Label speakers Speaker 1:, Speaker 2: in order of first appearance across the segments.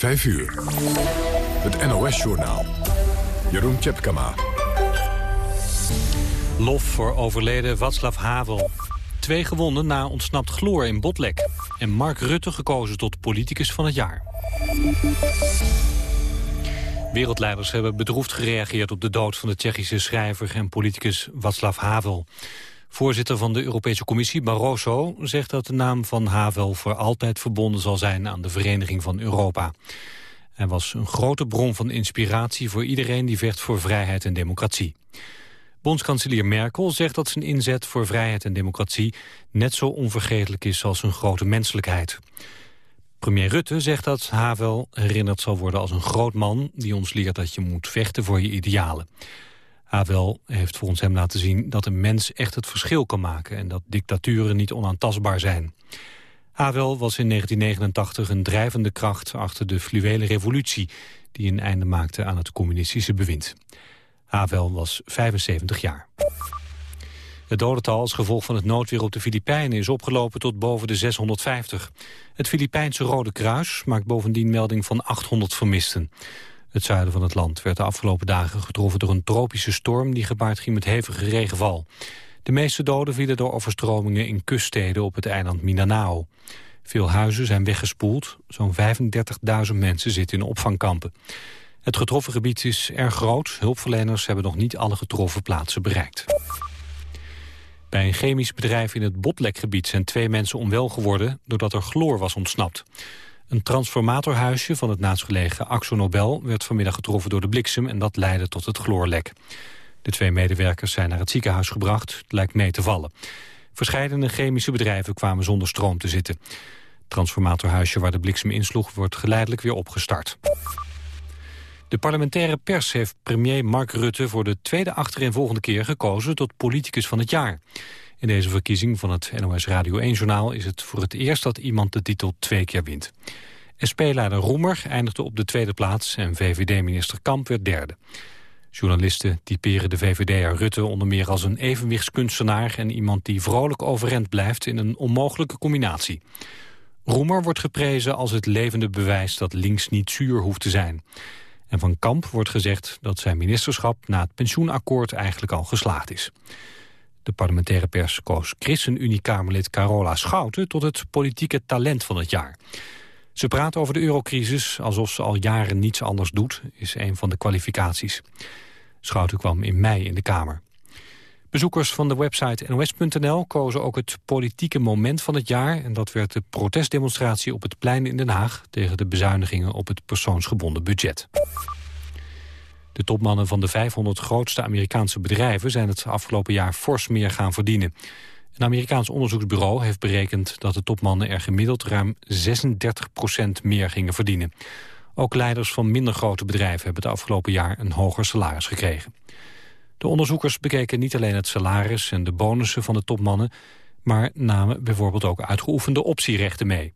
Speaker 1: 5 uur. Het NOS-journaal. Jeroen Tjepkama.
Speaker 2: Lof voor overleden Václav Havel. Twee gewonden na ontsnapt chloor in Botlek. En Mark Rutte gekozen tot politicus van het jaar. Wereldleiders hebben bedroefd gereageerd op de dood van de Tsjechische schrijver en politicus Václav Havel. Voorzitter van de Europese Commissie, Barroso, zegt dat de naam van Havel voor altijd verbonden zal zijn aan de Vereniging van Europa. Hij was een grote bron van inspiratie voor iedereen die vecht voor vrijheid en democratie. Bondskanselier Merkel zegt dat zijn inzet voor vrijheid en democratie net zo onvergetelijk is als zijn grote menselijkheid. Premier Rutte zegt dat Havel herinnerd zal worden als een groot man die ons leert dat je moet vechten voor je idealen. Havel heeft volgens hem laten zien dat een mens echt het verschil kan maken... en dat dictaturen niet onaantastbaar zijn. Havel was in 1989 een drijvende kracht achter de fluwele revolutie... die een einde maakte aan het communistische bewind. Havel was 75 jaar. Het dodental als gevolg van het noodweer op de Filipijnen is opgelopen tot boven de 650. Het Filipijnse Rode Kruis maakt bovendien melding van 800 vermisten. Het zuiden van het land werd de afgelopen dagen getroffen door een tropische storm die gepaard ging met hevige regenval. De meeste doden vielen door overstromingen in kuststeden op het eiland Mindanao. Veel huizen zijn weggespoeld. Zo'n 35.000 mensen zitten in opvangkampen. Het getroffen gebied is erg groot. Hulpverleners hebben nog niet alle getroffen plaatsen bereikt. Bij een chemisch bedrijf in het Botlekgebied zijn twee mensen onwel geworden... doordat er chloor was ontsnapt. Een transformatorhuisje van het naastgelegen Axo Nobel werd vanmiddag getroffen door de bliksem en dat leidde tot het chloorlek. De twee medewerkers zijn naar het ziekenhuis gebracht. Het lijkt mee te vallen. Verscheidene chemische bedrijven kwamen zonder stroom te zitten. Het transformatorhuisje waar de bliksem insloeg wordt geleidelijk weer opgestart. De parlementaire pers heeft premier Mark Rutte voor de tweede achtereenvolgende keer gekozen tot politicus van het jaar. In deze verkiezing van het NOS Radio 1-journaal is het voor het eerst dat iemand de titel twee keer wint. SP-leider Roemer eindigde op de tweede plaats en VVD-minister Kamp werd derde. Journalisten typeren de VVD'er Rutte onder meer als een evenwichtskunstenaar... en iemand die vrolijk overeind blijft in een onmogelijke combinatie. Roemer wordt geprezen als het levende bewijs dat links niet zuur hoeft te zijn. En van Kamp wordt gezegd dat zijn ministerschap na het pensioenakkoord eigenlijk al geslaagd is. De parlementaire pers koos ChristenUnie-Kamerlid Carola Schouten... tot het politieke talent van het jaar. Ze praat over de eurocrisis alsof ze al jaren niets anders doet... is een van de kwalificaties. Schouten kwam in mei in de Kamer. Bezoekers van de website nos.nl kozen ook het politieke moment van het jaar... en dat werd de protestdemonstratie op het plein in Den Haag... tegen de bezuinigingen op het persoonsgebonden budget. De topmannen van de 500 grootste Amerikaanse bedrijven... zijn het afgelopen jaar fors meer gaan verdienen. Een Amerikaans onderzoeksbureau heeft berekend... dat de topmannen er gemiddeld ruim 36% meer gingen verdienen. Ook leiders van minder grote bedrijven... hebben het afgelopen jaar een hoger salaris gekregen. De onderzoekers bekeken niet alleen het salaris en de bonussen van de topmannen... maar namen bijvoorbeeld ook uitgeoefende optierechten mee.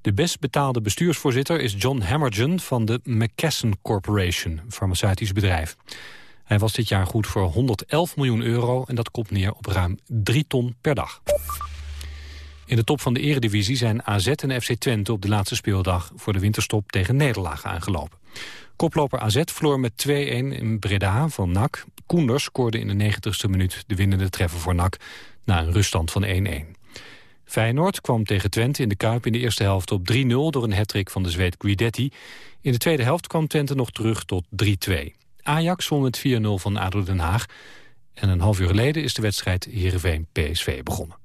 Speaker 2: De best betaalde bestuursvoorzitter is John Hammergen van de McKesson Corporation, een farmaceutisch bedrijf. Hij was dit jaar goed voor 111 miljoen euro en dat komt neer op ruim 3 ton per dag. In de top van de eredivisie zijn AZ en FC Twente op de laatste speeldag voor de winterstop tegen nederlaag aangelopen. Koploper AZ verloor met 2-1 in Breda van NAC. Koenders scoorde in de 90ste minuut de winnende treffer voor NAC na een ruststand van 1-1. Feyenoord kwam tegen Twente in de Kuip in de eerste helft op 3-0 door een hattrick van de Zweed Guidetti. In de tweede helft kwam Twente nog terug tot 3-2. Ajax won met 4-0 van ADO Den Haag. En een half uur geleden is de wedstrijd Heerenveen-PSV begonnen.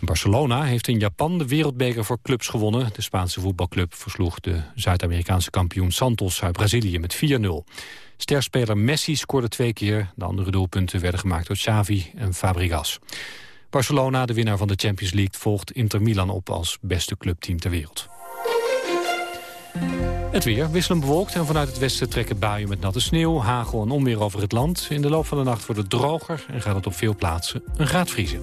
Speaker 2: Barcelona heeft in Japan de wereldbeker voor clubs gewonnen. De Spaanse voetbalclub versloeg de Zuid-Amerikaanse kampioen Santos uit Brazilië met 4-0. Sterspeler Messi scoorde twee keer. De andere doelpunten werden gemaakt door Xavi en Fabregas. Barcelona, de winnaar van de Champions League, volgt Inter Milan op als beste clubteam ter wereld. Het weer wisselend bewolkt en vanuit het westen trekken buien met natte sneeuw, hagel en onweer over het land. In de loop van de nacht wordt het droger en gaat het op veel plaatsen een graad vriezen.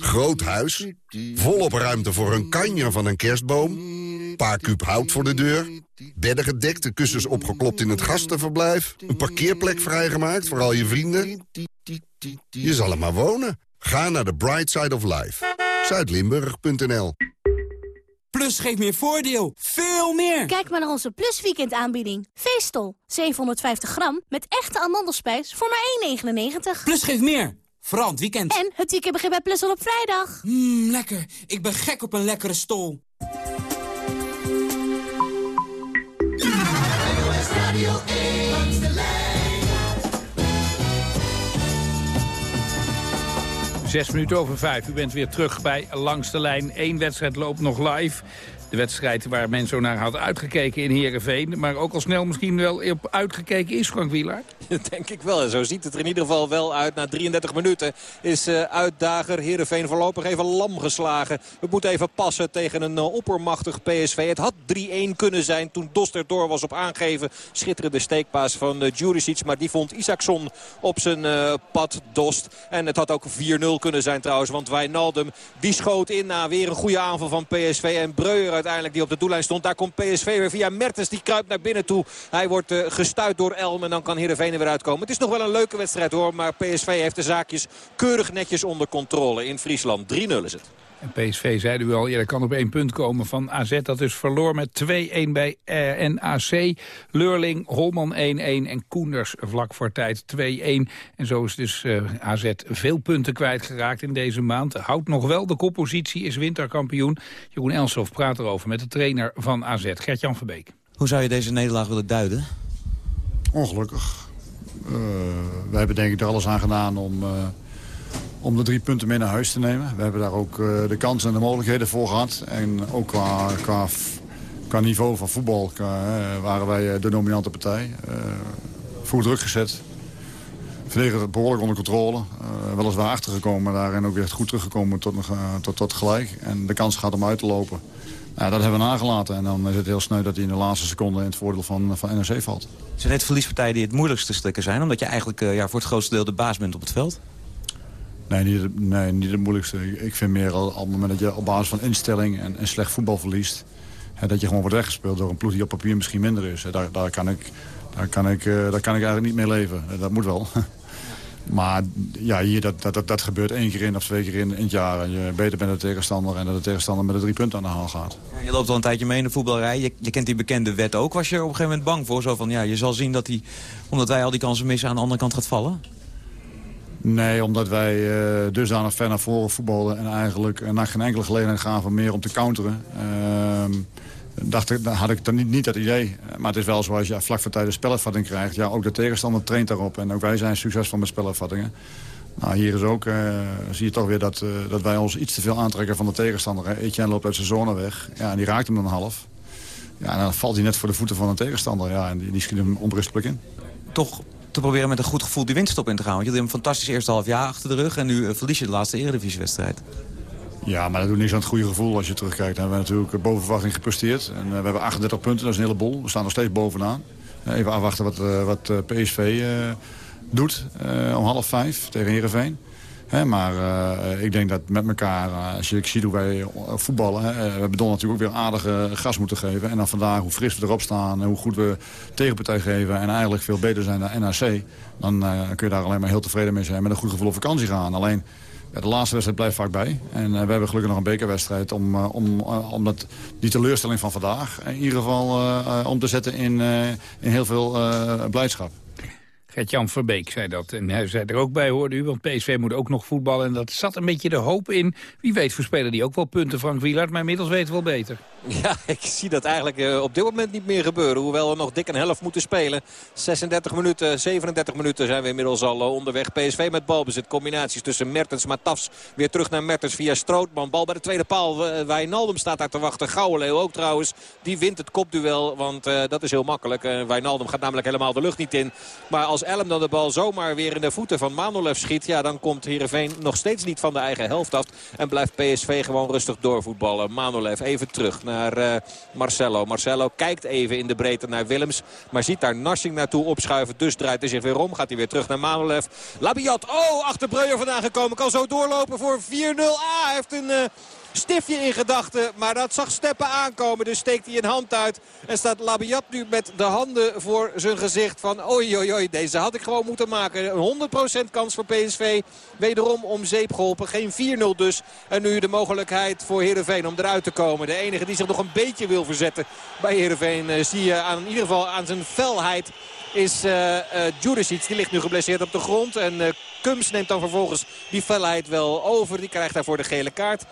Speaker 3: Groot huis, volop ruimte voor een kanjer van een kerstboom... paar kuub hout voor de deur, bedden gedekt, de kussens opgeklopt in het gastenverblijf... een parkeerplek vrijgemaakt voor al je vrienden. Je zal er maar wonen. Ga naar de Bright Side of Life. Zuidlimburg.nl
Speaker 4: Plus geeft meer voordeel. Veel meer!
Speaker 5: Kijk maar naar onze Plus Weekend aanbieding. Veestel. 750 gram met echte amandelspijs voor maar 1,99.
Speaker 4: Plus geeft meer. Vooral het weekend.
Speaker 5: En het weekend begint bij Plus al op vrijdag.
Speaker 4: Mmm, lekker. Ik ben gek op een lekkere stol.
Speaker 6: Zes minuten over vijf. U bent weer terug bij Langs de Lijn. Eén wedstrijd loopt nog live. De wedstrijd waar men zo naar had uitgekeken in Heerenveen. Maar ook al snel misschien wel op uitgekeken is, Frank Wielaert.
Speaker 7: Denk ik wel. En zo ziet het er in ieder geval wel uit. Na 33 minuten is uh, uitdager Heerenveen voorlopig even lam geslagen. We moeten even passen tegen een uh, oppermachtig PSV. Het had 3-1 kunnen zijn toen Dos er door was op aangeven. Schitterende steekpaas van uh, Juricic. Maar die vond Isaacson op zijn pad Dost. En het had ook 4-0 kunnen zijn trouwens. Want Wijnaldum die schoot in na weer een goede aanval van PSV. En Breuer uiteindelijk die op de doellijn stond. Daar komt PSV weer via Mertens. Die kruipt naar binnen toe. Hij wordt uh, door Elm. En dan kan Heerenveen er weer uitkomen. Het is nog wel een leuke wedstrijd hoor. Maar PSV heeft de zaakjes keurig netjes onder controle in Friesland. 3-0 is het.
Speaker 6: En PSV, zeiden we al eerder, kan op één punt komen van AZ. Dat is verloor met 2-1 bij uh, NAC. Leurling, Holman 1-1 en Koenders vlak voor tijd 2-1. En zo is dus uh, AZ veel punten kwijtgeraakt in deze maand. Houdt nog wel de koppositie, is winterkampioen. Jeroen Elsof praat erover met de trainer van AZ, Gert-Jan Verbeek.
Speaker 8: Hoe zou je deze nederlaag willen duiden?
Speaker 9: Ongelukkig. Uh, we hebben denk ik er alles aan gedaan om, uh, om de drie punten mee naar huis te nemen. We hebben daar ook uh, de kansen en de mogelijkheden voor gehad. En ook qua, qua, qua niveau van voetbal waren wij de dominante partij. voor druk gezet. Verdediger behoorlijk onder controle. weliswaar achtergekomen, maar daarin ook weer goed teruggekomen tot, tot, tot gelijk. En de kans gaat om uit te lopen. Ja, dat hebben we nagelaten. En dan is het heel sneu dat hij in de laatste seconde in het voordeel van, van NRC valt.
Speaker 8: Zijn het verliespartijen die het moeilijkste strikken zijn? Omdat je eigenlijk ja, voor het grootste deel de baas bent op het veld?
Speaker 9: Nee, niet, nee, niet het moeilijkste. Ik vind meer al, op het moment dat je op basis van instelling en, slecht voetbal verliest... Hè, dat je gewoon wordt weggespeeld door een ploeg die op papier misschien minder is. Daar, daar, kan ik, daar, kan ik, uh, daar kan ik eigenlijk niet mee leven. Dat moet wel. Maar ja, hier, dat, dat, dat gebeurt één keer in of twee keer in, het jaar. En je beter bent de tegenstander en dat de tegenstander met de drie punten aan de haal gaat.
Speaker 8: Je loopt al een tijdje mee in de voetbalrij. Je, je, kent die bekende wet ook. Was je er op een gegeven moment bang voor? Zo van, ja, je zal zien dat hij, omdat wij al die kansen missen, aan de andere kant gaat vallen?
Speaker 9: Nee, omdat wij uh, dusdanig ver naar voren voetballen... en eigenlijk naar geen enkele gelegenheid gaven meer om te counteren. Uh, dacht ik, had ik dan niet, dat idee. Maar het is wel zoals je vlak voor tijd de spelervatting krijgt. Ja, ook de tegenstander traint daarop. En ook wij zijn succesvol met spelervattingen. Nou, hier is ook, uh, zie je toch weer dat, dat wij ons iets te veel aantrekken van de tegenstander. Etienne loopt uit zijn zone weg. Ja, en die raakt hem dan half. Ja, en dan valt hij net voor de voeten van een tegenstander. Ja, en die, die schiet hem onberispelijk in.
Speaker 8: Toch te proberen met een goed gevoel die winststop in te gaan. Want je hebt een fantastisch eerste half jaar achter de rug. En nu uh, verlies je de laatste eredivisiewedstrijd.
Speaker 9: Ja, maar dat doet niks aan het goede gevoel als je terugkijkt. We hebben natuurlijk boven verwachting gepresteerd. En we hebben 38 punten, dat is een heleboel. We staan nog steeds bovenaan. Even afwachten wat, wat PSV doet om half vijf tegen Heerenveen. Maar uh, ik denk dat met elkaar, uh, als je ziet hoe wij voetballen... Hè, we hebben Don natuurlijk ook weer aardige gas moeten geven. En dan vandaag hoe fris we erop staan, hoe goed we tegenpartij geven... en eigenlijk veel beter zijn dan NAC... dan kun je daar alleen maar heel tevreden mee zijn... met een goed gevoel op vakantie gaan. Alleen ja, de laatste wedstrijd blijft vaak bij. En we hebben gelukkig nog een bekerwedstrijd om, om, om dat, die teleurstelling van vandaag... in ieder geval om te zetten in, in heel veel blijdschap.
Speaker 6: Gert-Jan Verbeek zei dat. En hij zei er ook bij, hoorde u, want PSV moet ook nog voetballen. En dat zat een beetje de hoop in. Wie weet verspelen die ook wel punten, Frank Wielaert. Maar inmiddels weten we wel beter.
Speaker 7: Ja, ik zie dat eigenlijk uh, op dit moment niet meer gebeuren. Hoewel we nog dik een helft moeten spelen. 36 minuten, 37 minuten zijn we inmiddels al uh, onderweg. PSV met balbezit. Combinaties tussen Mertens, Matafs. Weer terug naar Mertens via Strootman. Bal bij de tweede paal. Uh, Wijnaldum staat daar te wachten. Gouwenleeuw ook trouwens. Die wint het kopduel, want dat is heel makkelijk. Wijnaldum gaat namelijk helemaal de lucht niet in. Maar als Elm dan de bal zomaar weer in de voeten van Manolev schiet... ja, dan komt Heerenveen nog steeds niet van de eigen helft af. En blijft PSV gewoon rustig doorvoetballen. Manolev even terug naar uh, Marcelo. Marcelo kijkt even in de breedte naar Willems. Maar ziet daar Narsing naartoe opschuiven. Dus draait hij zich weer om. Gaat hij weer terug naar Manolev. Labiat. Oh, achter Breuer vandaan gekomen. Kan zo doorlopen voor 4-0. Ah, heeft een... Uh, stiftje in gedachten. Maar dat zag Steppen aankomen. Dus steekt hij een hand uit. En staat Labiat nu met de handen voor zijn gezicht. Van oei oei oei. Deze had ik gewoon moeten maken. Een 100% kans voor PSV. Wederom om zeep geholpen. Geen 4-0 dus. En nu de mogelijkheid voor Heerenveen om eruit te komen. De enige die zich nog een beetje wil verzetten bij Heerenveen. Uh, zie je aan, in ieder geval aan zijn felheid is uh. Die ligt nu geblesseerd op de grond. En uh, Kums neemt dan vervolgens die felheid wel over. Die krijgt daarvoor de gele kaart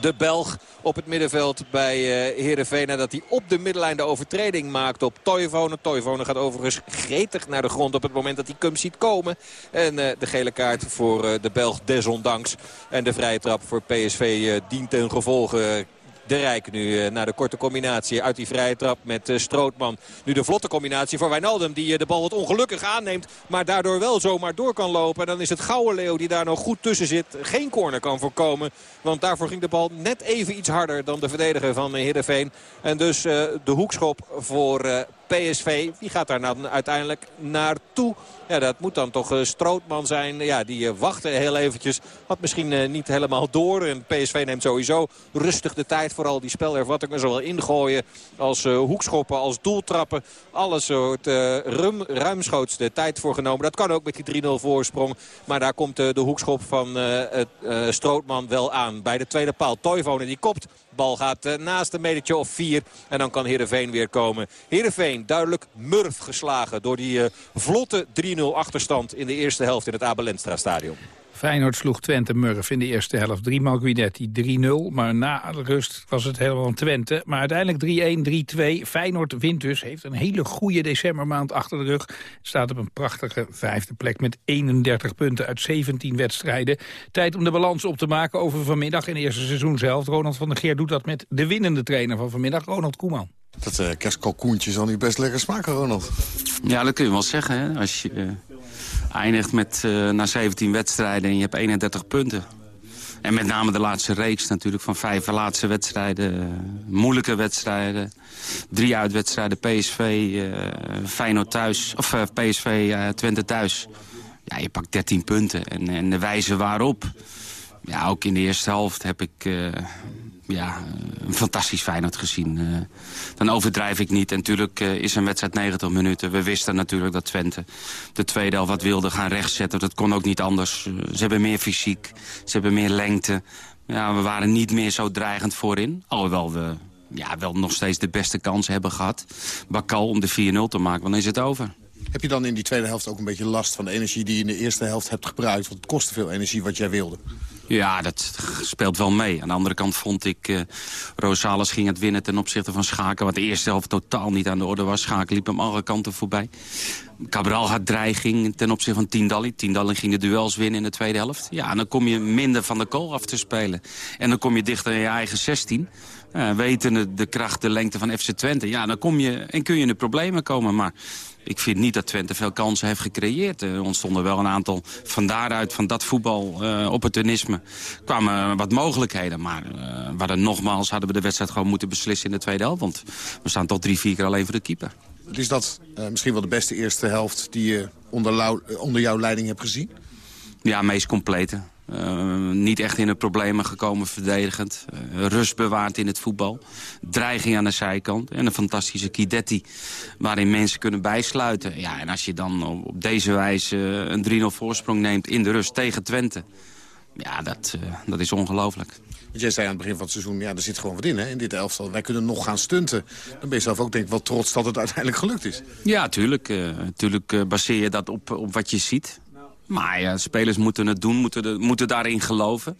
Speaker 7: de Belg op het middenveld bij uh, Heerenveen. Nadat hij op de middenlijn de overtreding maakt op Toivonen. Toivonen gaat overigens gretig naar de grond op het moment dat hij Cum ziet komen. En uh, de gele kaart voor uh, de Belg desondanks. En de vrije trap voor PSV dient ten gevolge de Rijk nu eh, naar de korte combinatie uit die vrije trap met eh, Strootman. Nu de vlotte combinatie voor Wijnaldum die eh, de bal wat ongelukkig aanneemt. Maar daardoor wel zomaar door kan lopen. En dan is het Gouden Leeuw die daar nog goed tussen zit. Geen corner kan voorkomen. Want daarvoor ging de bal net even iets harder dan de verdediger van Heerenveen. En dus de hoekschop voor PSV. Die gaat daar dan uiteindelijk naartoe. Ja, dat moet dan toch uh, Strootman zijn. Ja, die uh, wachtte heel eventjes. Had misschien uh, niet helemaal door. En PSV neemt sowieso rustig de tijd. Vooral die spelervattingen zowel ingooien als hoekschoppen, als doeltrappen. Alles soort rum, ruimschoots de tijd voor genomen. Dat kan ook met die 3-0 voorsprong. Maar daar komt de hoekschop van Strootman wel aan. Bij de tweede paal Toivonen die kopt. Bal gaat uh, naast een metertje of vier. En dan kan Heerenveen weer komen. Heerenveen duidelijk murf geslagen door die uh, vlotte 3-0 achterstand in de eerste helft in het Abelenstra stadion.
Speaker 6: Feyenoord sloeg Twente Murf in de eerste helft. Driemaal Guidetti 3-0, maar na de rust was het helemaal een Twente. Maar uiteindelijk 3-1, 3-2. Feyenoord wint dus, heeft een hele goede decembermaand achter de rug. Staat op een prachtige vijfde plek met 31 punten uit 17 wedstrijden. Tijd om de balans op te maken over vanmiddag in de eerste seizoen zelf. Ronald van der Geer doet dat met de winnende trainer van vanmiddag, Ronald Koeman.
Speaker 10: Dat uh, kerstkalkoentje zal niet best lekker smaken, Ronald.
Speaker 11: Ja, dat kun je wel zeggen. Hè? Als je... Uh eindigt met uh, na 17 wedstrijden en je hebt 31 punten. En met name de laatste reeks natuurlijk van vijf laatste wedstrijden. Uh, moeilijke wedstrijden. Drie uitwedstrijden PSV, uh, Feyenoord thuis. Of PSV, Twente thuis. Ja, je pakt 13 punten. En, en de wijze waarop. Ja, ook in de eerste helft heb ik ja, een fantastisch Feyenoord gezien. Uh, dan overdrijf ik niet. En natuurlijk uh, is een wedstrijd 90 minuten. We wisten natuurlijk dat Twente de tweede helft wat wilde gaan rechtzetten. Dat kon ook niet anders. Ze hebben meer fysiek, ze hebben meer lengte. Ja, we waren niet meer zo dreigend voorin. Alhoewel we ja, wel nog steeds de beste kansen hebben gehad. Bakal om de 4-0 te maken, dan is het over.
Speaker 10: Heb je dan in die tweede helft ook een beetje last van de energie die je in de eerste helft hebt gebruikt? Want het kostte veel energie wat jij wilde.
Speaker 11: Ja, dat speelt wel mee. Aan de andere kant vond ik... Uh, Rosales ging het winnen ten opzichte van Schaken... wat de eerste helft totaal niet aan de orde was. Schaken liep hem alle kanten voorbij. Cabral had dreiging ten opzichte van Tindalli. Tindalli ging de duels winnen in de tweede helft. Ja, en dan kom je minder van de kool af te spelen. En dan kom je dichter in je eigen 16... Uh, weten de kracht, de lengte van FC Twente. Ja, dan kom je en kun je in de problemen komen. Maar ik vind niet dat Twente veel kansen heeft gecreëerd. Er ontstonden wel een aantal van daaruit, van dat voetbal, uh, opportunisme, kwamen wat mogelijkheden. Maar uh, we hadden nogmaals, hadden we de wedstrijd gewoon moeten beslissen in de tweede helft. Want we staan toch drie, vier keer alleen voor de keeper.
Speaker 10: Is dat uh, misschien wel de beste eerste helft die je onder, onder jouw leiding hebt gezien?
Speaker 11: Ja, meest complete. Uh, niet echt in de problemen gekomen verdedigend. Uh, rust bewaard in het voetbal. Dreiging aan de zijkant. En een fantastische Kidetti waarin mensen kunnen bijsluiten. Ja, en als je dan op deze wijze een 3-0 voorsprong neemt in de rust tegen Twente... Ja, dat, uh, dat is ongelooflijk.
Speaker 10: jij zei aan het begin van het seizoen, ja, er zit gewoon wat in hè, in dit elftal. Wij kunnen nog gaan stunten. Dan ben je zelf ook denk ik wel trots dat het uiteindelijk gelukt is.
Speaker 11: Ja, tuurlijk. Uh, tuurlijk baseer je dat op, op wat je ziet. Maar ja, spelers moeten het doen, moeten, moeten daarin geloven.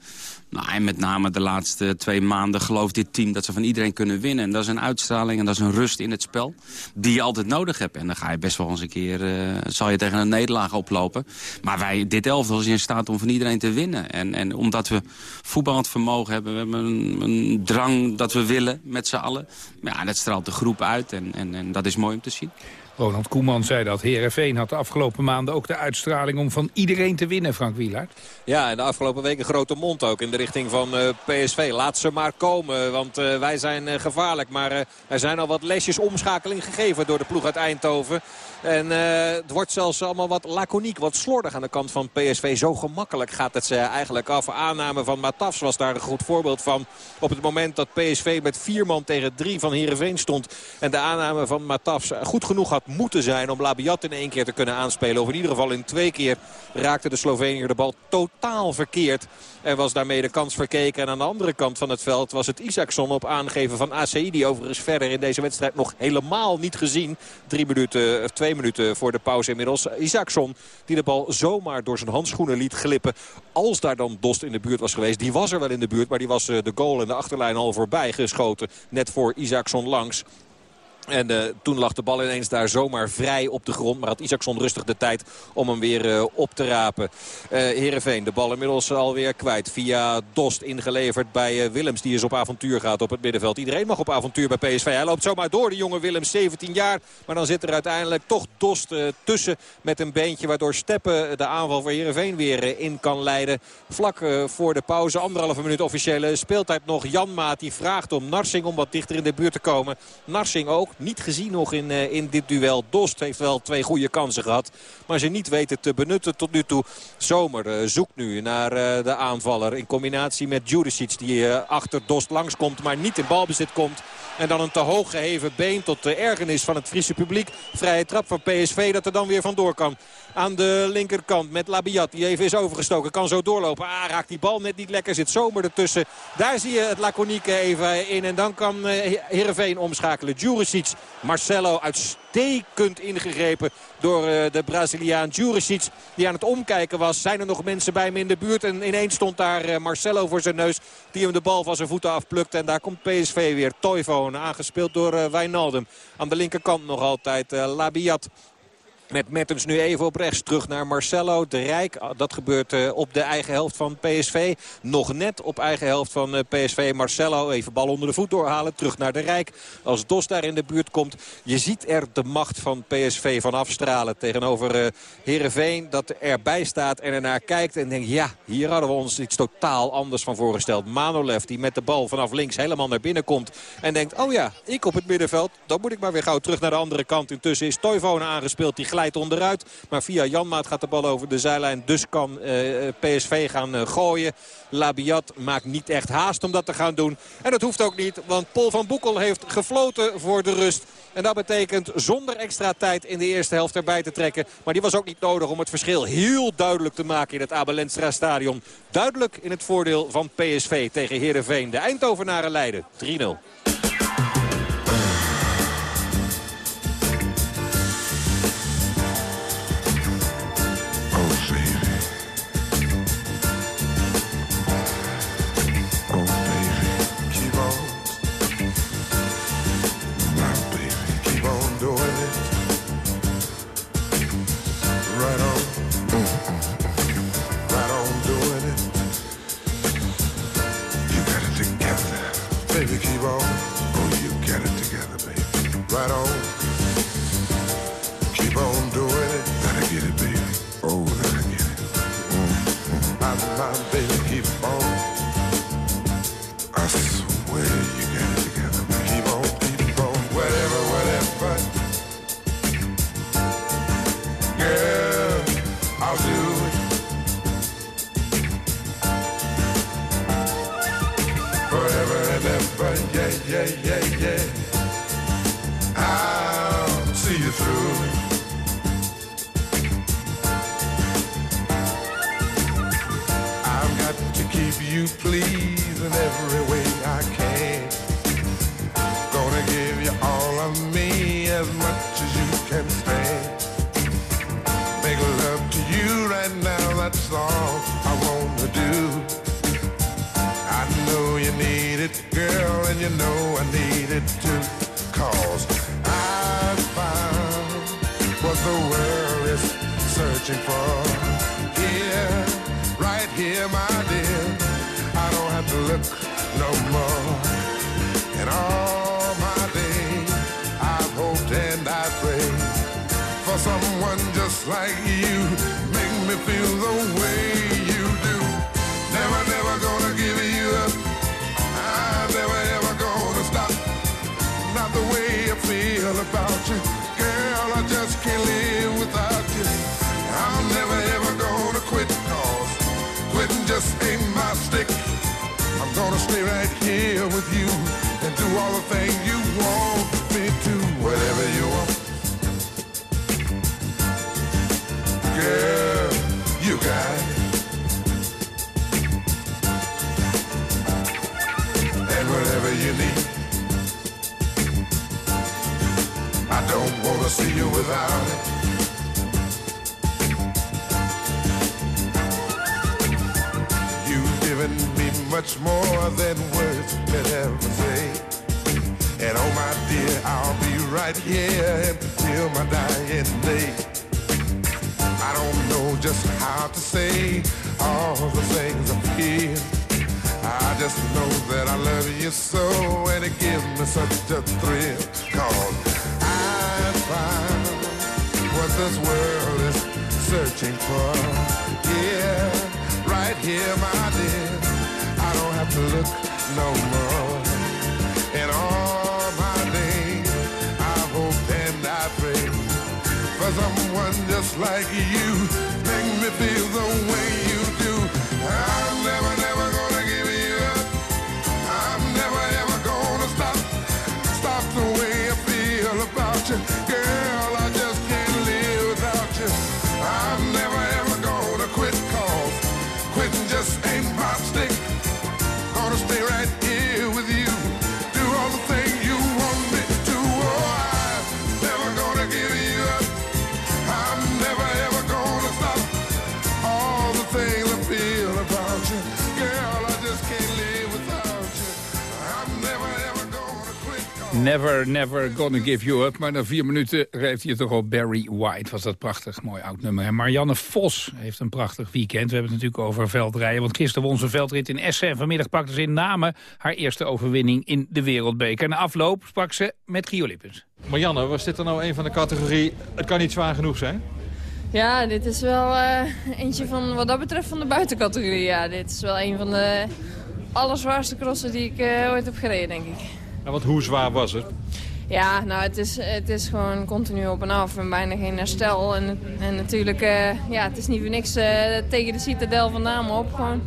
Speaker 11: Nou, en met name de laatste twee maanden gelooft dit team dat ze van iedereen kunnen winnen. En dat is een uitstraling en dat is een rust in het spel die je altijd nodig hebt. En dan ga je best wel eens een keer, uh, zal je tegen een nederlaag oplopen. Maar wij, dit elftal is in staat om van iedereen te winnen. En, en omdat we voetballend vermogen hebben, we hebben een, een drang dat we willen met z'n allen. Ja, dat straalt de groep uit en, en, en dat is mooi om te zien.
Speaker 6: Ronald Koeman zei dat. Herenveen had de afgelopen maanden ook de uitstraling om van iedereen te winnen, Frank Wielaert.
Speaker 7: Ja, en de afgelopen weken grote mond ook in de richting van uh, PSV. Laat ze maar komen, want uh, wij zijn uh, gevaarlijk. Maar er zijn al wat lesjes omschakeling gegeven door de ploeg uit Eindhoven. En het wordt zelfs allemaal wat laconiek, wat slordig aan de kant van PSV. Zo gemakkelijk gaat het ze eigenlijk af. Aanname van Matafs was daar een goed voorbeeld van. Op het moment dat PSV met vier man tegen drie van Heerenveen stond. En de aanname van Matafs goed genoeg had moeten zijn om Labiat in één keer te kunnen aanspelen. Of in ieder geval in twee keer raakte de Sloveniër de bal totaal verkeerd. En was daarmee de kans verkeken. En aan de andere kant van het veld was het Isaacson op aangeven van ACI. Die overigens verder in deze wedstrijd nog helemaal niet gezien. Drie minuten, of twee minuten voor de pauze inmiddels. Isaacson die de bal zomaar door zijn handschoenen liet glippen. Als daar dan Dost in de buurt was geweest. Die was er wel in de buurt. Maar die was eh, de goal en de achterlijn al voorbij geschoten. Net voor Isaacson langs. En uh, toen lag de bal ineens daar zomaar vrij op de grond. Maar had Isaacson rustig de tijd om hem weer uh, op te rapen. Uh, Heerenveen, de bal inmiddels alweer kwijt. Via Dost ingeleverd bij Willems. Die is op avontuur gaat op het middenveld. Iedereen mag op avontuur bij PSV. Hij loopt zomaar door, de jonge Willems, 17 jaar. Maar dan zit er uiteindelijk toch Dost tussen met een beentje. Waardoor Steppen de aanval voor Heerenveen weer in kan leiden. Vlak voor de pauze, anderhalve minuut officiële speeltijd nog. Janmaat die vraagt om Narsing om wat dichter in de buurt te komen. Narsing ook niet gezien nog in, uh, in dit duel. Dost heeft wel twee goede kansen gehad. Maar ze niet weten te benutten tot nu toe. Zomer uh, zoekt nu naar uh, de aanvaller. In combinatie met Juricic die achter Dost langskomt. Maar niet in balbezit komt. En dan een te hoog geheven been tot de ergernis van het Friese publiek. Vrije trap van PSV dat er dan weer vandoor kan. Aan de linkerkant met Labiat die even is overgestoken. Kan zo doorlopen. Ah, raakt die bal net niet lekker. Zit zomer ertussen. Daar zie je het laconieke even in. En dan kan Heerenveen omschakelen. Juricic, Marcelo uitstekend ingegrepen door de Braziliaan Juricic. Die aan het omkijken was. Zijn er nog mensen bij hem in de buurt. En ineens stond daar Marcelo voor zijn neus. Die hem de bal van zijn voeten afplukt. En daar komt PSV weer. Toivonen aangespeeld door Wijnaldum. Aan de linkerkant nog altijd Labiat. Met Mertens nu even op rechts terug naar Marcelo. De Rijk, dat gebeurt uh, op de eigen helft van PSV. Nog net op eigen helft van uh, PSV. Marcelo even bal onder de voet doorhalen. Terug naar de Rijk. Als Dos daar in de buurt komt. Je ziet er de macht van PSV van afstralen. Tegenover uh, Heerenveen dat erbij staat en ernaar kijkt. En denkt ja, hier hadden we ons iets totaal anders van voorgesteld. Manolev die met de bal vanaf links helemaal naar binnen komt. En denkt oh ja, ik op het middenveld. Dan moet ik maar weer gauw terug naar de andere kant. Intussen is Toivonen aangespeeld. Die onderuit. Maar via Janmaat gaat de bal over de zijlijn. Dus kan uh, PSV gaan uh, gooien. Labiat maakt niet echt haast om dat te gaan doen. En dat hoeft ook niet, want Paul van Boekel heeft gefloten voor de rust. En dat betekent zonder extra tijd in de eerste helft erbij te trekken. Maar die was ook niet nodig om het verschil heel duidelijk te maken in het Abelenstra stadion. Duidelijk in het voordeel van PSV tegen Heerenveen. De Eindhovenaren leiden 3-0.
Speaker 12: Just ain't my stick. I'm gonna stay right here with you and do all the things you want me to, whatever you want. Girl, you got it. And whatever you need. I don't wanna see you without it. Much more than words could ever say. And oh my dear, I'll be right here until my dying day. I don't know just how to say all the things I feel. I just know that I love you so and it gives me such a thrill. Cause I found what this world is searching for. Yeah, right here, my dear. Look no more. And all my days, I hope and I pray for someone just like you. Never, never gonna give you up.
Speaker 6: Maar na vier minuten heeft hij het toch al Barry White. Was dat prachtig, mooi oud nummer. En Marianne Vos heeft een prachtig weekend. We hebben het natuurlijk over veldrijden. Want gisteren won ze veldrit in Essen. En vanmiddag pakte ze in Namen haar eerste overwinning in de Wereldbeker. Na afloop sprak ze met Gio Lippens.
Speaker 13: Marianne, was dit dan nou een van de categorie... het kan niet zwaar genoeg zijn?
Speaker 14: Ja, dit is wel eh, eentje van wat dat betreft van de buitencategorie. Ja, dit is wel een van de allerzwaarste crossen die ik eh, ooit heb gereden, denk ik.
Speaker 13: Want hoe zwaar was het?
Speaker 14: Ja, nou, het is, het is gewoon continu op en af en bijna geen herstel. En, en natuurlijk, eh, ja, het is niet voor niks eh, tegen de citadel van op. Gewoon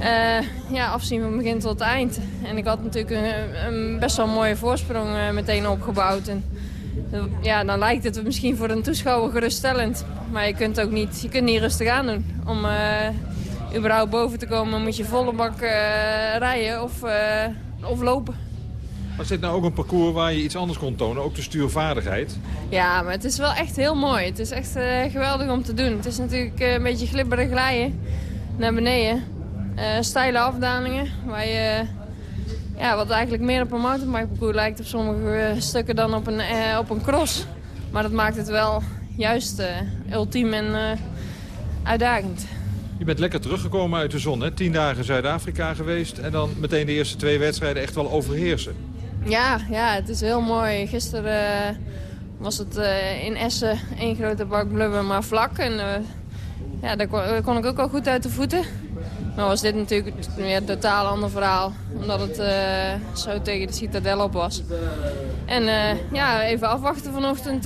Speaker 14: eh, ja, afzien van begin tot eind. En ik had natuurlijk een, een best wel mooie voorsprong meteen opgebouwd. En, ja, dan lijkt het misschien voor een toeschouwer geruststellend. Maar je kunt ook niet, je kunt niet rustig aan doen. Om überhaupt boven te komen moet je volle bak rijden of, of lopen.
Speaker 13: Was dit nou ook een parcours waar je iets anders kon tonen? Ook de stuurvaardigheid?
Speaker 14: Ja, maar het is wel echt heel mooi. Het is echt eh, geweldig om te doen. Het is natuurlijk eh, een beetje glibberig glijden naar beneden. Eh steile afdalingen, waar je, ja, wat eigenlijk meer op een mountainbikeparcours lijkt op sommige stukken dan op een, op een cross. Maar dat maakt het wel juist ultiem en uitdagend.
Speaker 13: Je bent lekker teruggekomen uit de zon, hè? Tien dagen Zuid-Afrika geweest en dan meteen de eerste twee wedstrijden echt wel overheersen.
Speaker 14: Ja, ja, het is heel mooi. Gisteren eh, was het eh, in Essen één grote bak blubber, maar vlak. En eh, ja, daar kon, ik ook al goed uit de voeten. Maar was dit natuurlijk weer een totaal ander verhaal. Omdat het zo tegen de citadel op was. En ja, even afwachten vanochtend.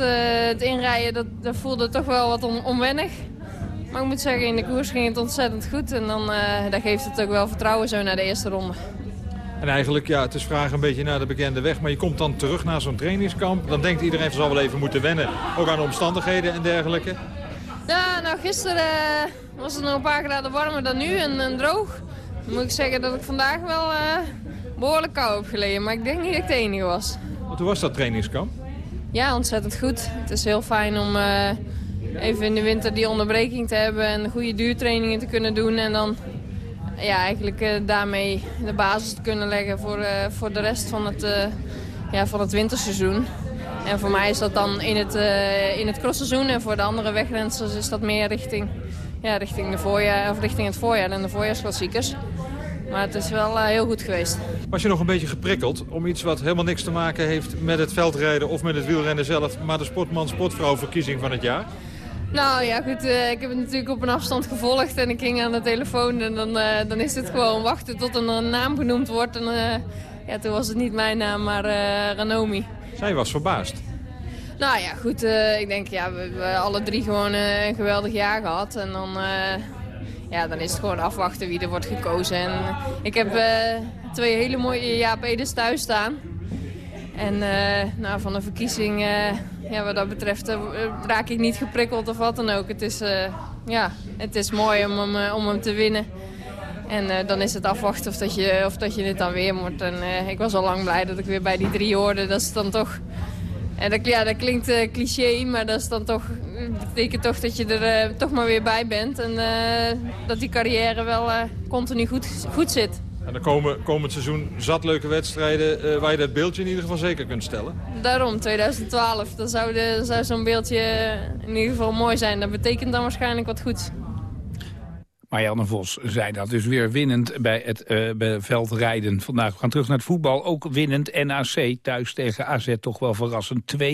Speaker 14: het inrijden, dat, dat voelde toch wel wat on, onwennig. Maar ik moet zeggen, in de koers ging het ontzettend goed. En dan dat geeft het ook wel vertrouwen zo naar de eerste ronde.
Speaker 13: En eigenlijk, ja, het is vragen een beetje naar de bekende weg. Maar je komt dan terug naar zo'n trainingskamp. Dan denkt iedereen, zal wel even moeten wennen. Ook aan de omstandigheden en dergelijke.
Speaker 14: Ja, nou gisteren eh, was het nog een paar graden warmer dan nu en, en droog. Dan moet ik zeggen dat ik vandaag wel eh, behoorlijk kou heb gelegen. Maar ik denk niet dat ik de enige was.
Speaker 13: Hoe was dat trainingskamp?
Speaker 14: Ja, ontzettend goed. Het is heel fijn om eh, even in de winter die onderbreking te hebben... en goede duurtrainingen te kunnen doen. En dan ja, eigenlijk eh, daarmee de basis te kunnen leggen voor, eh, voor de rest van het, eh, ja, van het winterseizoen. En voor mij is dat dan in het, in het crossseizoen en voor de andere wegrensers is dat meer richting, ja, richting, de voorjaar, of richting het voorjaar en de voorjaarsklassiekers. Maar het is wel heel goed geweest.
Speaker 13: Was je nog een beetje geprikkeld om iets wat helemaal niks te maken heeft met het veldrijden of met het wielrennen zelf, maar de sportman-sportvrouw verkiezing van het jaar?
Speaker 14: Nou ja, goed, eh, ik heb het natuurlijk op een afstand gevolgd en ik ging aan de telefoon en dan, eh, dan is het gewoon wachten tot er een naam genoemd wordt. En eh, ja, toen was het niet mijn naam, maar Ranomi.
Speaker 13: Zij was verbaasd.
Speaker 14: Nou ja, goed, ik denk ja, we hebben alle drie gewoon een geweldig jaar gehad. En dan, ja, dan is het gewoon afwachten wie er wordt gekozen. En ik heb twee hele mooie Jaap Edes thuis staan. En nou, van de verkiezing, ja, wat dat betreft, eh, raak ik niet geprikkeld of wat dan ook. Het is, eh, ja, het is mooi om hem, eh, om te winnen. En dan is het afwachten of dat je, of dat je dit dan weer moet. En ik was al lang blij dat ik weer bij die drie hoorde. Dat is dan toch... En dat, ja, dat klinkt cliché, maar dat is dan toch, betekent toch dat je er toch maar weer bij bent. En dat die carrière wel continu goed, goed zit.
Speaker 13: En er komen komend seizoen zat leuke wedstrijden eh, waar je dat beeldje in ieder geval zeker kunt stellen.
Speaker 14: Daarom, 2012, dan zou, de- zou zo'n beeldje in ieder geval mooi zijn. Dat betekent dan waarschijnlijk wat goeds.
Speaker 6: Marianne Vos zei dat. Dus weer winnend bij het eh, bij veldrijden vandaag. We gaan terug naar het voetbal. Ook winnend NAC thuis tegen AZ. Toch wel verrassend. 2-1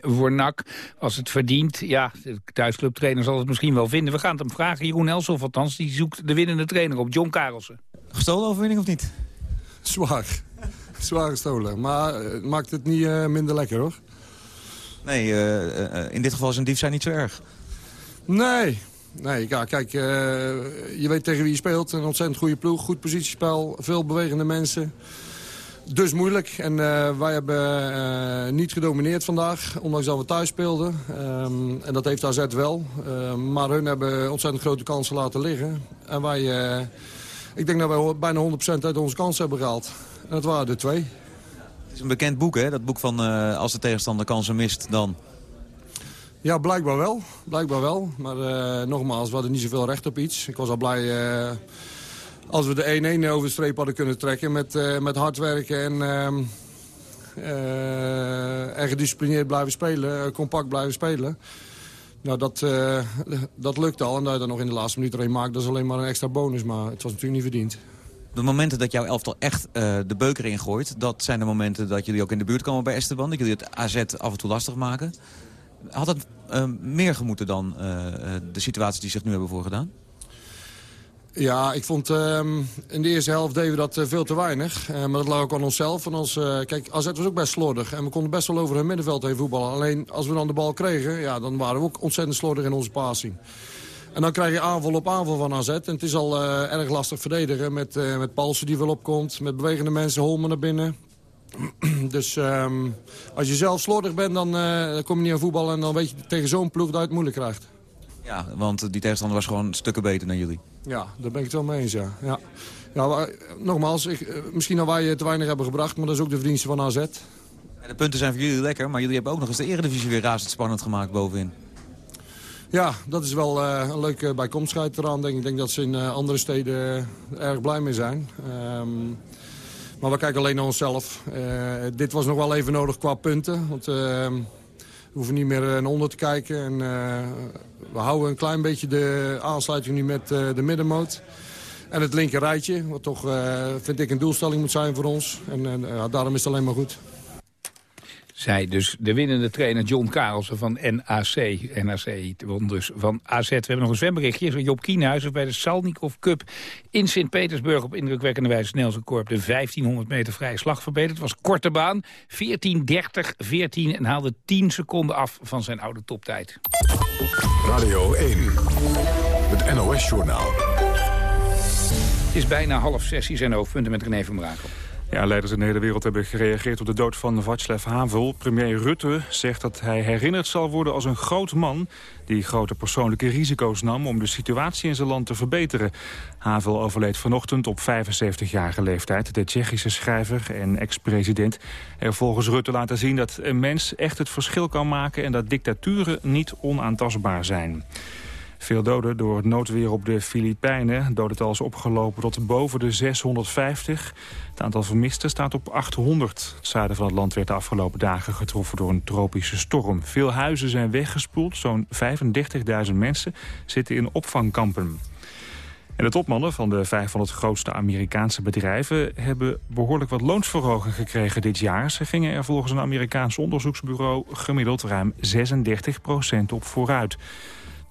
Speaker 6: voor NAC. Was het verdiend? Ja, de thuisclubtrainer zal het misschien wel vinden. We gaan het hem vragen. Jeroen Elsof althans. Die zoekt de winnende trainer op. John Karelsen.
Speaker 8: Gestolen overwinning of niet?
Speaker 15: Zwaar. Zwaar gestolen. Maar eh, het maakt het niet eh, minder lekker, hoor.
Speaker 8: Nee, eh, in dit geval is een dief zijn niet zo erg.
Speaker 15: Nee. Nee, ja, kijk, je weet tegen wie je speelt. Een ontzettend goede ploeg, goed positiespel, veel bewegende mensen. Dus moeilijk. En wij hebben niet gedomineerd vandaag, ondanks dat we thuis speelden. Ehm, en dat heeft AZ wel. Ehm, maar hun hebben ontzettend grote kansen laten liggen. En wij, ik denk dat wij bijna 100% uit onze kansen hebben gehaald. En dat waren er twee.
Speaker 8: Het is een bekend boek, hè? Dat boek van eh, als de tegenstander kansen mist, dan...
Speaker 15: Ja, blijkbaar wel. Blijkbaar wel. Maar eh, nogmaals, we hadden niet zoveel recht op iets. Ik was al blij eh, als we de 1-1 over de streep hadden kunnen trekken... met, met hard werken en, ehm, en gedisciplineerd blijven spelen, compact blijven spelen. Nou, dat, eh, dat lukt al. En dat je dan nog in de laatste minuut er een maakt, dat is alleen maar een extra bonus. Maar het was natuurlijk niet verdiend.
Speaker 8: De momenten dat jouw elftal echt eh, de beuker ingooit... dat zijn de momenten dat jullie ook in de buurt komen bij Esteban. Dat jullie het AZ af en toe lastig maken. Had het eh, meer gemoeten dan de situaties die zich nu hebben voorgedaan?
Speaker 15: Ja, ik vond ehm, in de eerste helft deden we dat eh, veel te weinig. Eh, maar dat lag ook aan onszelf. Van ons, eh, kijk, AZ was ook best slordig. En we konden best wel over het middenveld heen voetballen. Alleen als we dan de bal kregen, ja, dan waren we ook ontzettend slordig in onze passing. En dan krijg je aanval op aanval van AZ. En het is al erg lastig verdedigen met, met Paulsen die wel opkomt. Met bewegende mensen, Holmen naar binnen. dus ehm, als je zelf slordig bent, dan kom je niet aan voetballen. En dan weet je tegen zo'n ploeg dat je het moeilijk krijgt.
Speaker 8: Ja, want die tegenstander was gewoon stukken beter dan jullie.
Speaker 15: Ja, daar ben ik het wel mee eens, ja. ja. ja maar, eh, nogmaals, ik, eh, misschien dat wij te weinig hebben gebracht... maar dat is ook de verdienste van AZ.
Speaker 8: De punten zijn voor jullie lekker, maar jullie hebben ook nog eens de eredivisie weer razendspannend gemaakt bovenin.
Speaker 15: Ja, dat is wel eh, een leuke bijkomstigheid eraan. Denk ik. denk dat ze in eh, andere steden eh, erg blij mee zijn. Ehm, maar we kijken alleen naar onszelf. Eh, dit was nog wel even nodig qua punten. Want ehm, we hoeven niet meer naar onder te kijken. En, eh, we houden een klein beetje de aansluiting nu met eh, de middenmoot. En het linker rijtje, wat toch, eh, vind ik, een doelstelling moet zijn voor ons. En eh, daarom is het alleen maar goed.
Speaker 6: Zij dus de winnende trainer John Karelsen van NAC. NAC won dus van AZ. We hebben nog een zwemberichtje. Job Kienhuizen bij de Salnikov Cup in Sint-Petersburg... op indrukwekkende wijze snel zijn korp de 1500 meter vrije slag verbeterd. Het was korte baan. 14.30, 14 en haalde 10 seconden af van zijn oude toptijd.
Speaker 1: Radio 1, het NOS-journaal.
Speaker 6: Het is bijna half zes. Hier zijn hoofdpunten met René van Brakel.
Speaker 16: Ja, leiders in de hele wereld hebben gereageerd op de dood van Václav Havel. Premier Rutte zegt dat hij herinnerd zal worden als een groot man... die grote persoonlijke risico's nam om de situatie in zijn land te verbeteren. Havel overleed vanochtend op 75-jarige leeftijd. De Tsjechische schrijver en ex-president er volgens Rutte laten zien... dat een mens echt het verschil kan maken... en dat dictaturen niet onaantastbaar zijn. Veel doden door het noodweer op de Filipijnen. Dodental is opgelopen tot boven de 650. Het aantal vermisten staat op 800. Het zuiden van het land werd de afgelopen dagen getroffen door een tropische storm. Veel huizen zijn weggespoeld. Zo'n 35.000 mensen zitten in opvangkampen. En de topmannen van de 500 grootste Amerikaanse bedrijven... hebben behoorlijk wat loonsverhoging gekregen dit jaar. Ze gingen er volgens een Amerikaans onderzoeksbureau... gemiddeld ruim 36% op vooruit.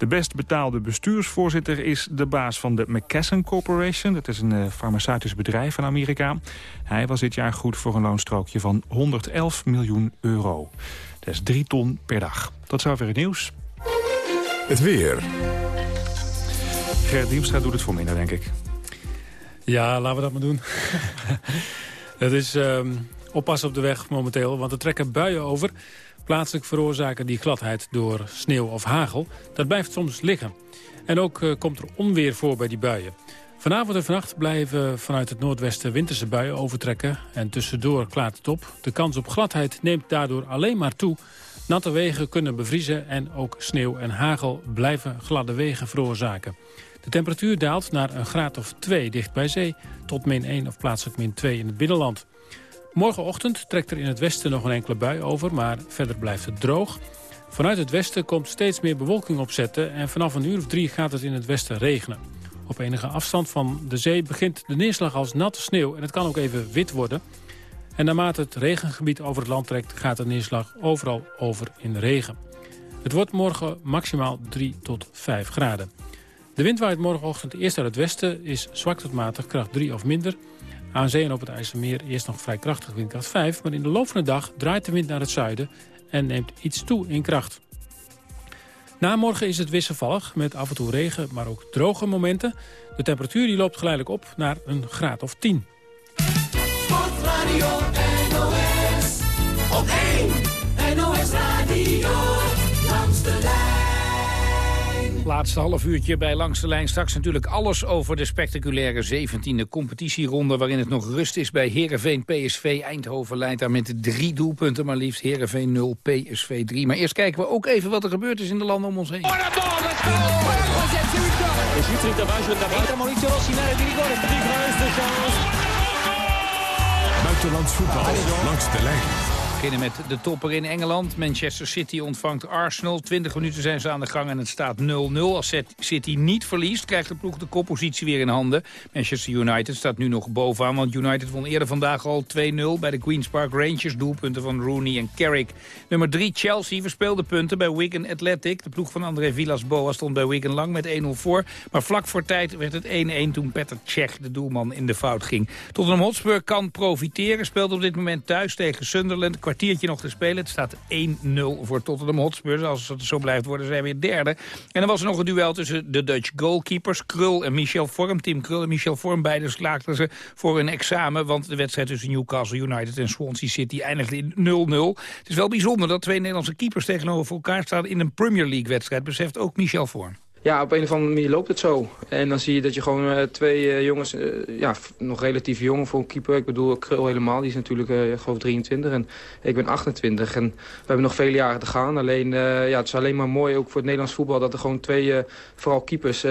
Speaker 16: De best betaalde bestuursvoorzitter is de baas van de McKesson Corporation. Dat is een uh, farmaceutisch bedrijf in Amerika. Hij was dit jaar goed voor een loonstrookje van 111 miljoen euro. Dat is drie ton per dag. Tot zover het nieuws.
Speaker 1: Het weer.
Speaker 16: Gerrit Diemstra doet het voor minder, denk ik.
Speaker 17: Ja, laten we dat maar doen. het is um, oppassen op de weg momenteel, want er trekken buien over... Plaatselijk veroorzaken die gladheid door sneeuw of hagel. Dat blijft soms liggen. En ook uh, komt er onweer voor bij die buien. Vanavond en vannacht blijven vanuit het noordwesten winterse buien overtrekken. En tussendoor klaart het op. De kans op gladheid neemt daardoor alleen maar toe. Natte wegen kunnen bevriezen en ook sneeuw en hagel blijven gladde wegen veroorzaken. De temperatuur daalt naar een graad of 2 dicht bij zee... tot min 1 of plaatselijk min 2 in het binnenland. Morgenochtend trekt er in het westen nog een enkele bui over, maar verder blijft het droog. Vanuit het westen komt steeds meer bewolking opzetten... en vanaf een uur of drie gaat het in het westen regenen. Op enige afstand van de zee begint de neerslag als natte sneeuw... en het kan ook even wit worden. En naarmate het regengebied over het land trekt... gaat de neerslag overal over in regen. Het wordt morgen maximaal 3 tot 5 graden. De wind waait morgenochtend eerst uit het westen... is zwak tot matig, kracht 3 of minder... Aan zee en op het IJsselmeer eerst nog vrij krachtig windkracht 5... maar in de loop van de dag draait de wind naar het zuiden en neemt iets toe in kracht. Na morgen is het wisselvallig met af en toe regen, maar ook droge momenten. De temperatuur die loopt geleidelijk op naar een graad of 10.
Speaker 18: Sportradio NOS, op 1 NOS Radio, langs de.
Speaker 6: Laatste half uurtje bij Langs de Lijn. Straks natuurlijk alles over de spectaculaire 17e competitieronde... waarin het nog rust is bij Heerenveen PSV. Eindhoven leidt daar met drie doelpunten maar liefst. Heerenveen 0, PSV 3. Maar eerst kijken we ook even wat er gebeurd is in de landen om ons heen.
Speaker 1: Buitenlands voetbal langs de lijn
Speaker 6: beginnen met de topper in Engeland. Manchester City ontvangt Arsenal. 20 minuten zijn ze aan de gang en het staat 0-0. Als City niet verliest, krijgt de ploeg de koppositie weer in handen. Manchester United staat nu nog bovenaan, want United won eerder vandaag al 2-0 bij de Queen's Park Rangers. Doelpunten van Rooney en Carrick. Nummer 3 Chelsea verspeelde punten bij Wigan Athletic. De ploeg van André Villas-Boas stond bij Wigan lang met 1-0 voor. Maar vlak voor tijd werd het 1-1 toen Peter Cech, de doelman, in de fout ging. Tottenham Hotspur kan profiteren. Speelt op dit moment thuis tegen Sunderland kwartiertje nog te spelen. Het staat 1-0 voor Tottenham Hotspur. Als het zo blijft worden, zijn we weer derde. En dan was er nog een duel tussen de Dutch goalkeepers. Krul en Michel Vorm. Tim Krul en Michel Vorm, beide slaagden ze voor een examen. Want de wedstrijd tussen Newcastle United en Swansea City eindigde in 0-0. Het is wel bijzonder dat twee Nederlandse keepers tegenover elkaar staan... in een Premier League wedstrijd, beseft ook Michel Vorm
Speaker 19: ja, op een of andere manier loopt het zo. En dan zie je dat je gewoon uh, twee uh, jongens, uh, ja, nog relatief jong voor een keeper. Ik bedoel, Krul helemaal, die is natuurlijk, ik geloof 23 en ik ben 28. En we hebben nog vele jaren te gaan. Alleen, ja, het is alleen maar mooi, ook voor het Nederlands voetbal, dat er gewoon twee, vooral keepers,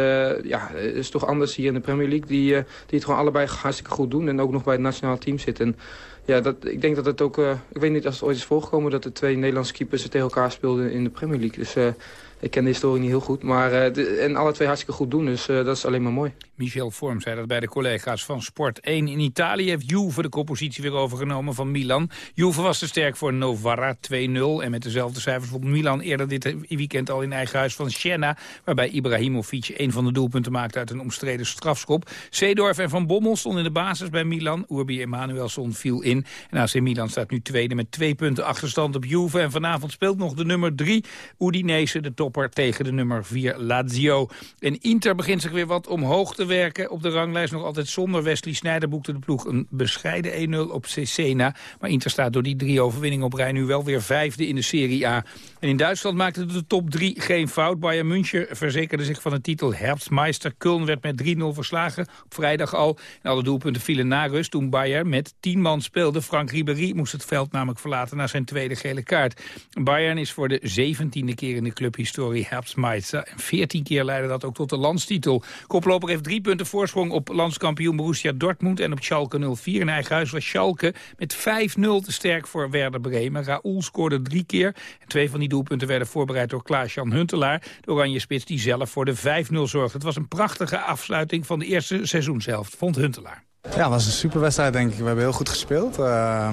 Speaker 19: ja, is toch anders hier in de Premier League, die, die het gewoon allebei hartstikke goed doen. En ook nog bij het nationale team zitten. ja, dat, ik denk dat het ook, ik weet niet als het ooit is voorgekomen dat de twee Nederlandse keepers tegen elkaar speelden in de Premier League. Dus ik ken de historie niet heel goed. Maar, uh, en alle twee hartstikke goed doen, dus uh, dat is alleen maar mooi.
Speaker 6: Michel Vorm zei dat bij de collega's van Sport 1. In Italië heeft Juve de koppositie weer overgenomen van Milan. Juve was te sterk voor Novara 2-0. En met dezelfde cijfers vond Milan eerder dit weekend al in eigen huis van Siena. Waarbij Ibrahimovic een van de doelpunten maakte uit een omstreden strafschop. Seedorf en Van Bommel stonden in de basis bij Milan. Urbi Emanuelson viel in. En AC Milan staat nu tweede met twee punten achterstand op Juve. En vanavond speelt nog de nummer 3 Udinese, de top tegen de nummer 4 Lazio. En Inter begint zich weer wat omhoog te werken. Op de ranglijst nog altijd zonder Wesley Sneijder boekte de ploeg een bescheiden 1-0 op Cesena. Maar Inter staat door die drie overwinningen op rij nu wel weer vijfde in de Serie A. En in Duitsland maakte de top 3 geen fout. Bayern München verzekerde zich van de titel Herbstmeister. Köln werd met 3-0 verslagen op vrijdag al. En alle doelpunten vielen na rust toen Bayern met 10 man speelde. Frank Ribéry moest het veld namelijk verlaten na zijn tweede gele kaart. Bayern is voor de zeventiende keer in de clubhistorie En 14 keer leidde dat ook tot de landstitel. Koploper heeft drie punten voorsprong op landskampioen Borussia Dortmund en op Schalke 04. In eigen huis was Schalke met 5-0 te sterk voor Werder Bremen. Raoul scoorde drie keer. En twee van die doelpunten werden voorbereid door Klaas-Jan Huntelaar. De oranje spits die zelf voor de 5-0 zorgde. Het was een prachtige afsluiting van de eerste seizoenshelft, vond Huntelaar.
Speaker 20: Ja, het was een superwedstrijd denk ik. We hebben heel goed gespeeld. Uh,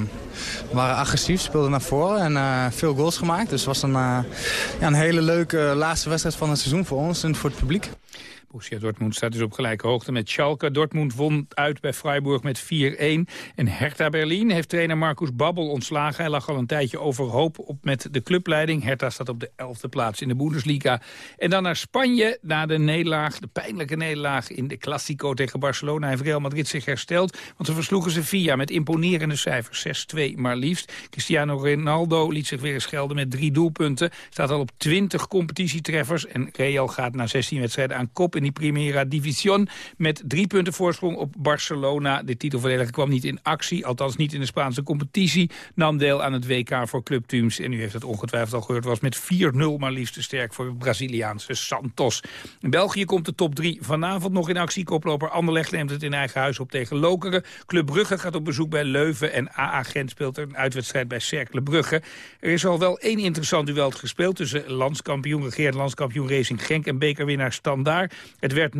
Speaker 20: we waren agressief, speelden naar voren en uh, veel goals gemaakt. Dus het was een, uh, ja, een hele leuke laatste wedstrijd van het seizoen voor ons en voor het publiek.
Speaker 6: Borussia Dortmund staat dus op gelijke hoogte met Schalke. Dortmund won uit bij Freiburg met 4-1. En Hertha Berlin heeft trainer Marcus Babbel ontslagen. Hij lag al een tijdje overhoop op met de clubleiding. Hertha staat op de 11e plaats in de Bundesliga. En dan naar Spanje, na de nederlaag, de pijnlijke nederlaag in de Classico tegen Barcelona. Heeft Real Madrid zich hersteld, want ze versloegen Sevilla met imponerende cijfers. 6-2 maar liefst. Cristiano Ronaldo liet zich weer eens met drie doelpunten. Staat al op 20 competitietreffers en Real gaat na 16 wedstrijden aan kop in die Primera División. Met drie punten voorsprong op Barcelona. De titelverdediger kwam niet in actie, althans niet in de Spaanse competitie. Nam deel aan het WK voor clubteams. En u heeft het ongetwijfeld al gehoord, was met 4-0 maar liefst te sterk voor Braziliaanse Santos. In België komt de top 3 vanavond nog in actie. Koploper Anderlecht neemt het in eigen huis op tegen Lokeren. Club Brugge gaat op bezoek bij Leuven. En AA Gent speelt er een uitwedstrijd bij Cercle Brugge. Er is al wel één interessant duel gespeeld tussen landskampioen regeerd landskampioen Racing Genk en bekerwinnaar Standaard. Het werd 0-0.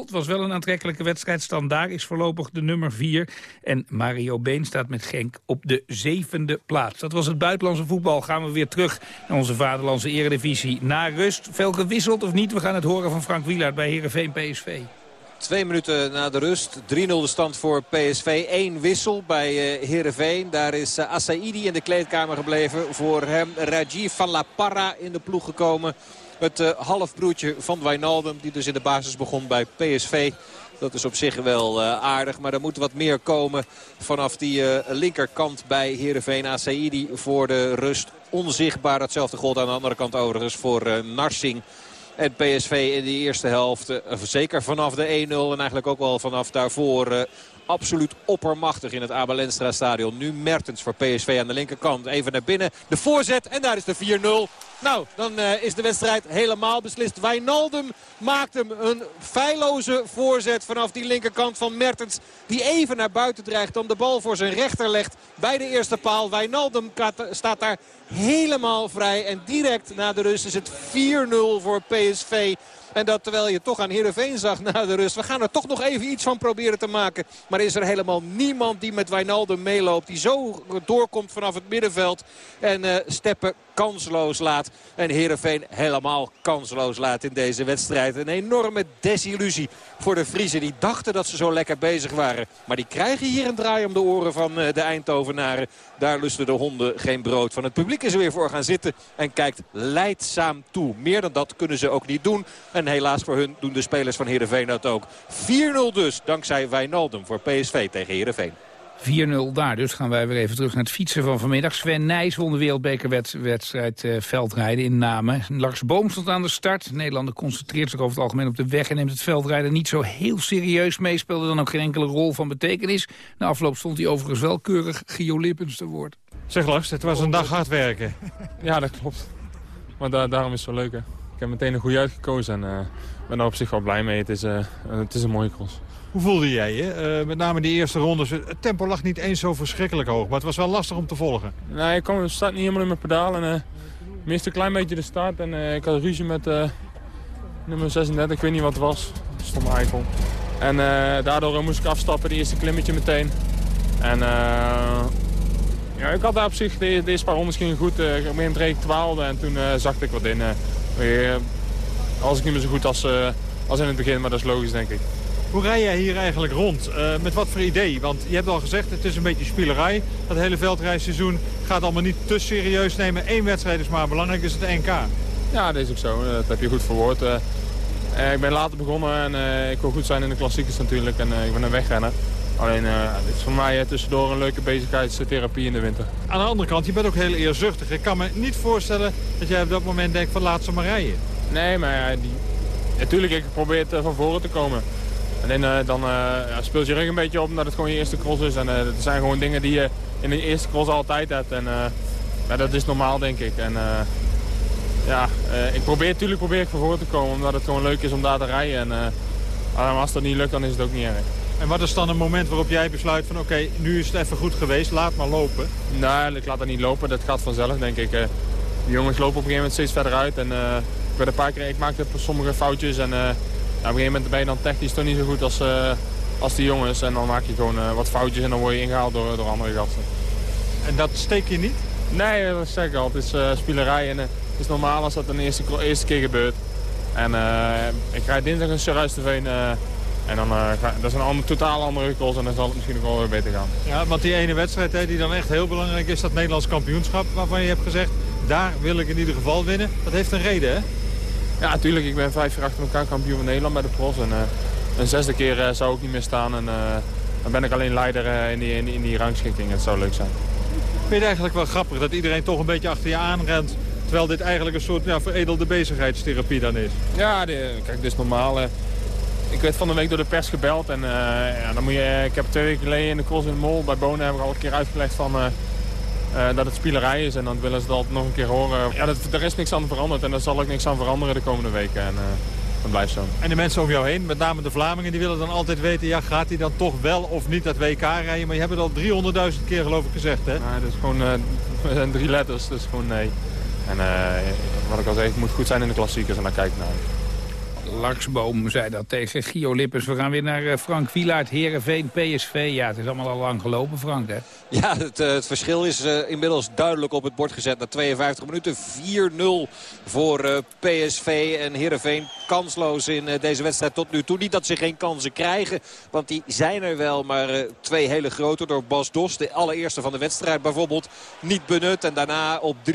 Speaker 6: Het was wel een aantrekkelijke wedstrijd. Standaard is voorlopig de nummer 4. En Mario Been staat met Genk op de zevende plaats. Dat was het buitenlandse voetbal. Gaan we weer terug naar onze vaderlandse eredivisie. Na rust, veel gewisseld of niet? We gaan het horen van Frank Wielaert bij Heerenveen PSV.
Speaker 7: Twee minuten na de rust. 3-0 de stand voor PSV. Eén wissel bij uh, Heerenveen. Daar is uh, Asaidi in de kleedkamer gebleven. Voor hem Rajiv van La Parra in de ploeg gekomen. Het uh, halfbroertje van Wijnaldum die dus in de basis begon bij PSV. Dat is op zich wel uh, aardig. Maar er moet wat meer komen vanaf die uh, linkerkant bij Heerenveen. Asaidi voor de rust onzichtbaar. Hetzelfde gold aan de andere kant overigens voor Narsing. En PSV in de eerste helft, zeker vanaf de 1-0 en eigenlijk ook wel vanaf daarvoor absoluut oppermachtig in het Abelenstra stadion. Nu Mertens voor PSV aan de linkerkant. Even naar binnen. De voorzet en daar is de 4-0. Nou, dan uh, is de wedstrijd helemaal beslist. Wijnaldum maakt hem een feilloze voorzet vanaf die linkerkant van Mertens. Die even naar buiten dreigt, dan de bal voor zijn rechter legt bij de eerste paal. Wijnaldum staat daar helemaal vrij. En direct na de rust is het 4-0 voor PSV. En dat terwijl je toch aan Heerenveen zag na de rust. We gaan er toch nog even iets van proberen te maken. Maar is er helemaal niemand die met Wijnaldum meeloopt. Die zo doorkomt vanaf het middenveld. En uh, Steppen kansloos laat. En Heerenveen helemaal kansloos laat in deze wedstrijd. Een enorme desillusie voor de Vriezen. Die dachten dat ze zo lekker bezig waren. Maar die krijgen hier een draai om de oren van de Eindhovenaren. Daar lusten de honden geen brood van. Het publiek is er weer voor gaan zitten en kijkt leidzaam toe. Meer dan dat kunnen ze ook niet doen. En helaas voor hun doen de spelers van Heerenveen dat ook. 4-0 dus, dankzij Wijnaldum voor PSV tegen Heerenveen.
Speaker 6: 4-0 daar. Dus gaan wij weer even terug naar het fietsen van vanmiddag. Sven Nijs won de wereldbekerwedstrijd uh, veldrijden in Namen. Lars Boom stond aan de start. Nederlander concentreert zich over het algemeen op de weg... en neemt het veldrijden niet zo heel serieus mee. Speelde dan ook geen enkele rol van betekenis. Na afloop stond hij overigens wel keurig Gio Lippens te woord.
Speaker 13: Zeg Lars, het was een dag hard werken.
Speaker 21: Ja, dat klopt. Maar da daarom is het zo leuk. Hè. Ik heb meteen een goede uitgekozen en uh, ben er op zich wel blij mee. Het is, uh, het is een mooie cross.
Speaker 13: Hoe voelde jij je? Uh, met name die eerste rondes. Het tempo lag niet eens zo verschrikkelijk hoog, maar het was wel lastig om te volgen.
Speaker 21: Nee, ik kwam, start niet helemaal in mijn pedaal. En, uh, miste een klein beetje de start. En uh, ik had ruzie met uh, nummer 36, ik weet niet wat het was. Stomme eikel. En daardoor moest ik afstappen, de eerste klimmetje meteen. En ja, ik had daar op zich, de, eerste paar rondes gingen goed. moment reed ik twaalfde en toen zakte ik wat in. als ik niet meer zo goed als, als in het begin, maar dat is logisch denk ik.
Speaker 13: Hoe rij jij hier eigenlijk rond? Uh, met wat voor idee? Want je hebt al gezegd, het is een beetje spielerij. Dat hele veldrijseizoen gaat allemaal niet te serieus nemen. Eén wedstrijd is maar belangrijk, is het NK.
Speaker 21: Ja, dat is ook zo. Dat heb je goed verwoord. Uh, ik ben later begonnen en ik wil goed zijn in de klassiekers natuurlijk. En ik ben een wegrenner. Alleen, het is voor mij tussendoor een leuke bezigheidstherapie in de winter.
Speaker 13: Aan de andere kant, je bent ook heel eerzuchtig. Ik kan me niet voorstellen dat jij op dat moment denkt van laat ze maar rijden.
Speaker 21: Nee, maar die, natuurlijk, ik probeer het van voren te komen. Alleen dan ja, speelt je rug een beetje op omdat het gewoon je eerste cross is. En het zijn gewoon dingen die je in de eerste cross altijd hebt. En ja, dat is normaal, denk ik. En, ja, uh, ik probeer, natuurlijk probeer ik voor te komen, omdat het gewoon leuk is om daar te rijden. En uh, als dat niet lukt, dan is het ook niet erg.
Speaker 13: En wat is dan een moment waarop jij besluit van oké, nu is het even goed geweest, laat maar lopen?
Speaker 21: Nee, ik laat dat niet lopen, dat gaat vanzelf denk ik. Uh, de jongens lopen op een gegeven moment steeds verder uit. En ik, werd een paar keer, ik maakte sommige foutjes en op een gegeven moment ben je dan technisch toch niet zo goed als, als die jongens. En dan maak je gewoon wat foutjes en dan word je ingehaald door, door andere gasten.
Speaker 13: En dat steek je niet?
Speaker 21: Nee, dat zeg ik al. Het is spielerij en het is normaal als dat de eerste, eerste keer gebeurt. En uh, ik ga dinsdag een Surhuis TV uh, en dan, uh, ga, dat is een totaal andere koers en dan zal het misschien ook wel weer beter gaan.
Speaker 13: Ja, want die ene wedstrijd hè, die dan echt heel belangrijk is, dat Nederlands kampioenschap waarvan je hebt gezegd, daar wil ik in ieder geval winnen. Dat heeft een reden hè?
Speaker 21: Ja, natuurlijk. Ik ben vijf jaar achter elkaar kampioen van Nederland bij de pros. En een zesde keer zou ik niet meer staan en dan ben ik alleen leider in die, in, in die rangschikking. Het zou leuk zijn.
Speaker 13: Vind je het eigenlijk wel grappig dat iedereen toch een beetje achter je aanrent Terwijl dit eigenlijk een soort ja, veredelde bezigheidstherapie dan is.
Speaker 21: Ja, de, kijk, dit is normaal. ik werd van de week door de pers gebeld. En uh, ja, dan moet je, ik heb twee weken geleden in de cross in de mol bij Bonen heb ik al een keer uitgelegd van, uh, dat het spielerij is. En dan willen ze dat nog een keer horen. Ja, dat, er is niks aan veranderd en daar zal ook niks aan veranderen de komende weken. En, dat blijft zo.
Speaker 13: En de mensen om jou heen, met name de Vlamingen, die willen dan altijd weten... ja, gaat hij dan toch wel of niet dat WK rijden? Maar je hebt het al 300.000 keer geloof ik gezegd, hè?
Speaker 21: Nee, dat is gewoon drie letters, dus gewoon nee. En uh, wat ik al zei, het moet goed zijn in de klassiekers en daar kijk ik naar
Speaker 6: Laksboom zei dat tegen Gio Lippens. We gaan weer naar eh, Frank Wielaert, Herenveen, PSV. Ja, het is allemaal al lang gelopen, Frank, hè?
Speaker 7: Ja, het, eh, het verschil is uh, inmiddels duidelijk op het bord gezet. Na 52 minuten 4-0 voor PSV en Herenveen kansloos in deze wedstrijd tot nu toe. Niet dat ze geen kansen krijgen, want die zijn er wel. Maar twee hele grote door Bas Dos. De allereerste van de wedstrijd bijvoorbeeld niet benut. En daarna op 3-0,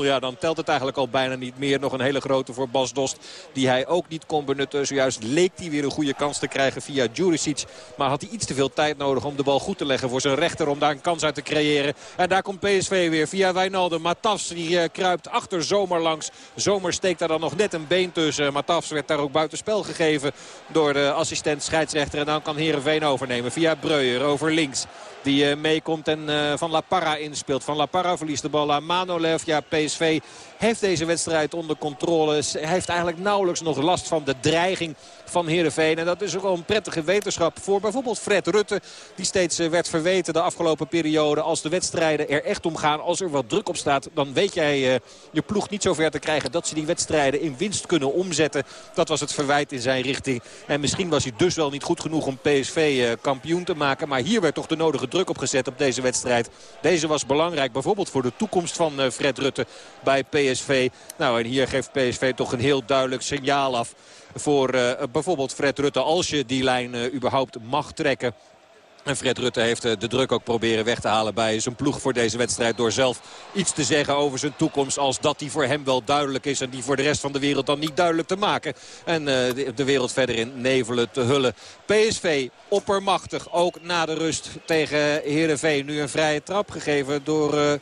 Speaker 7: ja, dan telt het eigenlijk al bijna niet meer. Nog een hele grote voor Bas Dost, die hij ook niet kon benutten. Zojuist leek hij weer een goede kans te krijgen via Juricic. Maar had hij iets te veel tijd nodig om de bal goed te leggen voor zijn rechter. Om daar een kans uit te creëren. En daar komt PSV weer via Wijnaldum. Matafs die uh, kruipt achter Zomer langs. Zomer steekt daar dan nog net een been tussen. Matafs werd daar ook buitenspel gegeven door de assistent scheidsrechter. En dan kan Herenveen overnemen via Breuer over links. Die uh, meekomt en uh, Van La Parra inspeelt. Van La Parra verliest de bal aan Manolev. Ja, PSV heeft deze wedstrijd onder controle. Heeft eigenlijk nauwelijks nog last van de dreiging van Heerenveen. En dat is ook wel een prettige wetenschap voor bijvoorbeeld Fred Rutte. Die steeds eh, werd verweten de afgelopen periode. Als de wedstrijden er echt om gaan, als er wat druk op staat... dan weet jij je ploeg niet zover te krijgen dat ze die wedstrijden in winst kunnen omzetten. Dat was het verwijt in zijn richting. En misschien was hij dus wel niet goed genoeg om PSV eh, kampioen te maken. Maar hier werd toch de nodige druk op gezet op deze wedstrijd. Deze was belangrijk bijvoorbeeld voor de toekomst van Fred Rutte bij PSV. Nou en hier geeft PSV toch een heel duidelijk signaal af voor uh, bijvoorbeeld Fred Rutte. Als je die lijn uh, überhaupt mag trekken. En Fred Rutte heeft uh, de druk ook proberen weg te halen bij zijn ploeg voor deze wedstrijd. Door zelf iets te zeggen over zijn toekomst als dat die voor hem wel duidelijk is. En die voor de rest van de wereld dan niet duidelijk te maken. En de, de, wereld verder in nevelen te hullen. PSV oppermachtig ook na de rust tegen Heerenveen. Nu een vrije trap gegeven door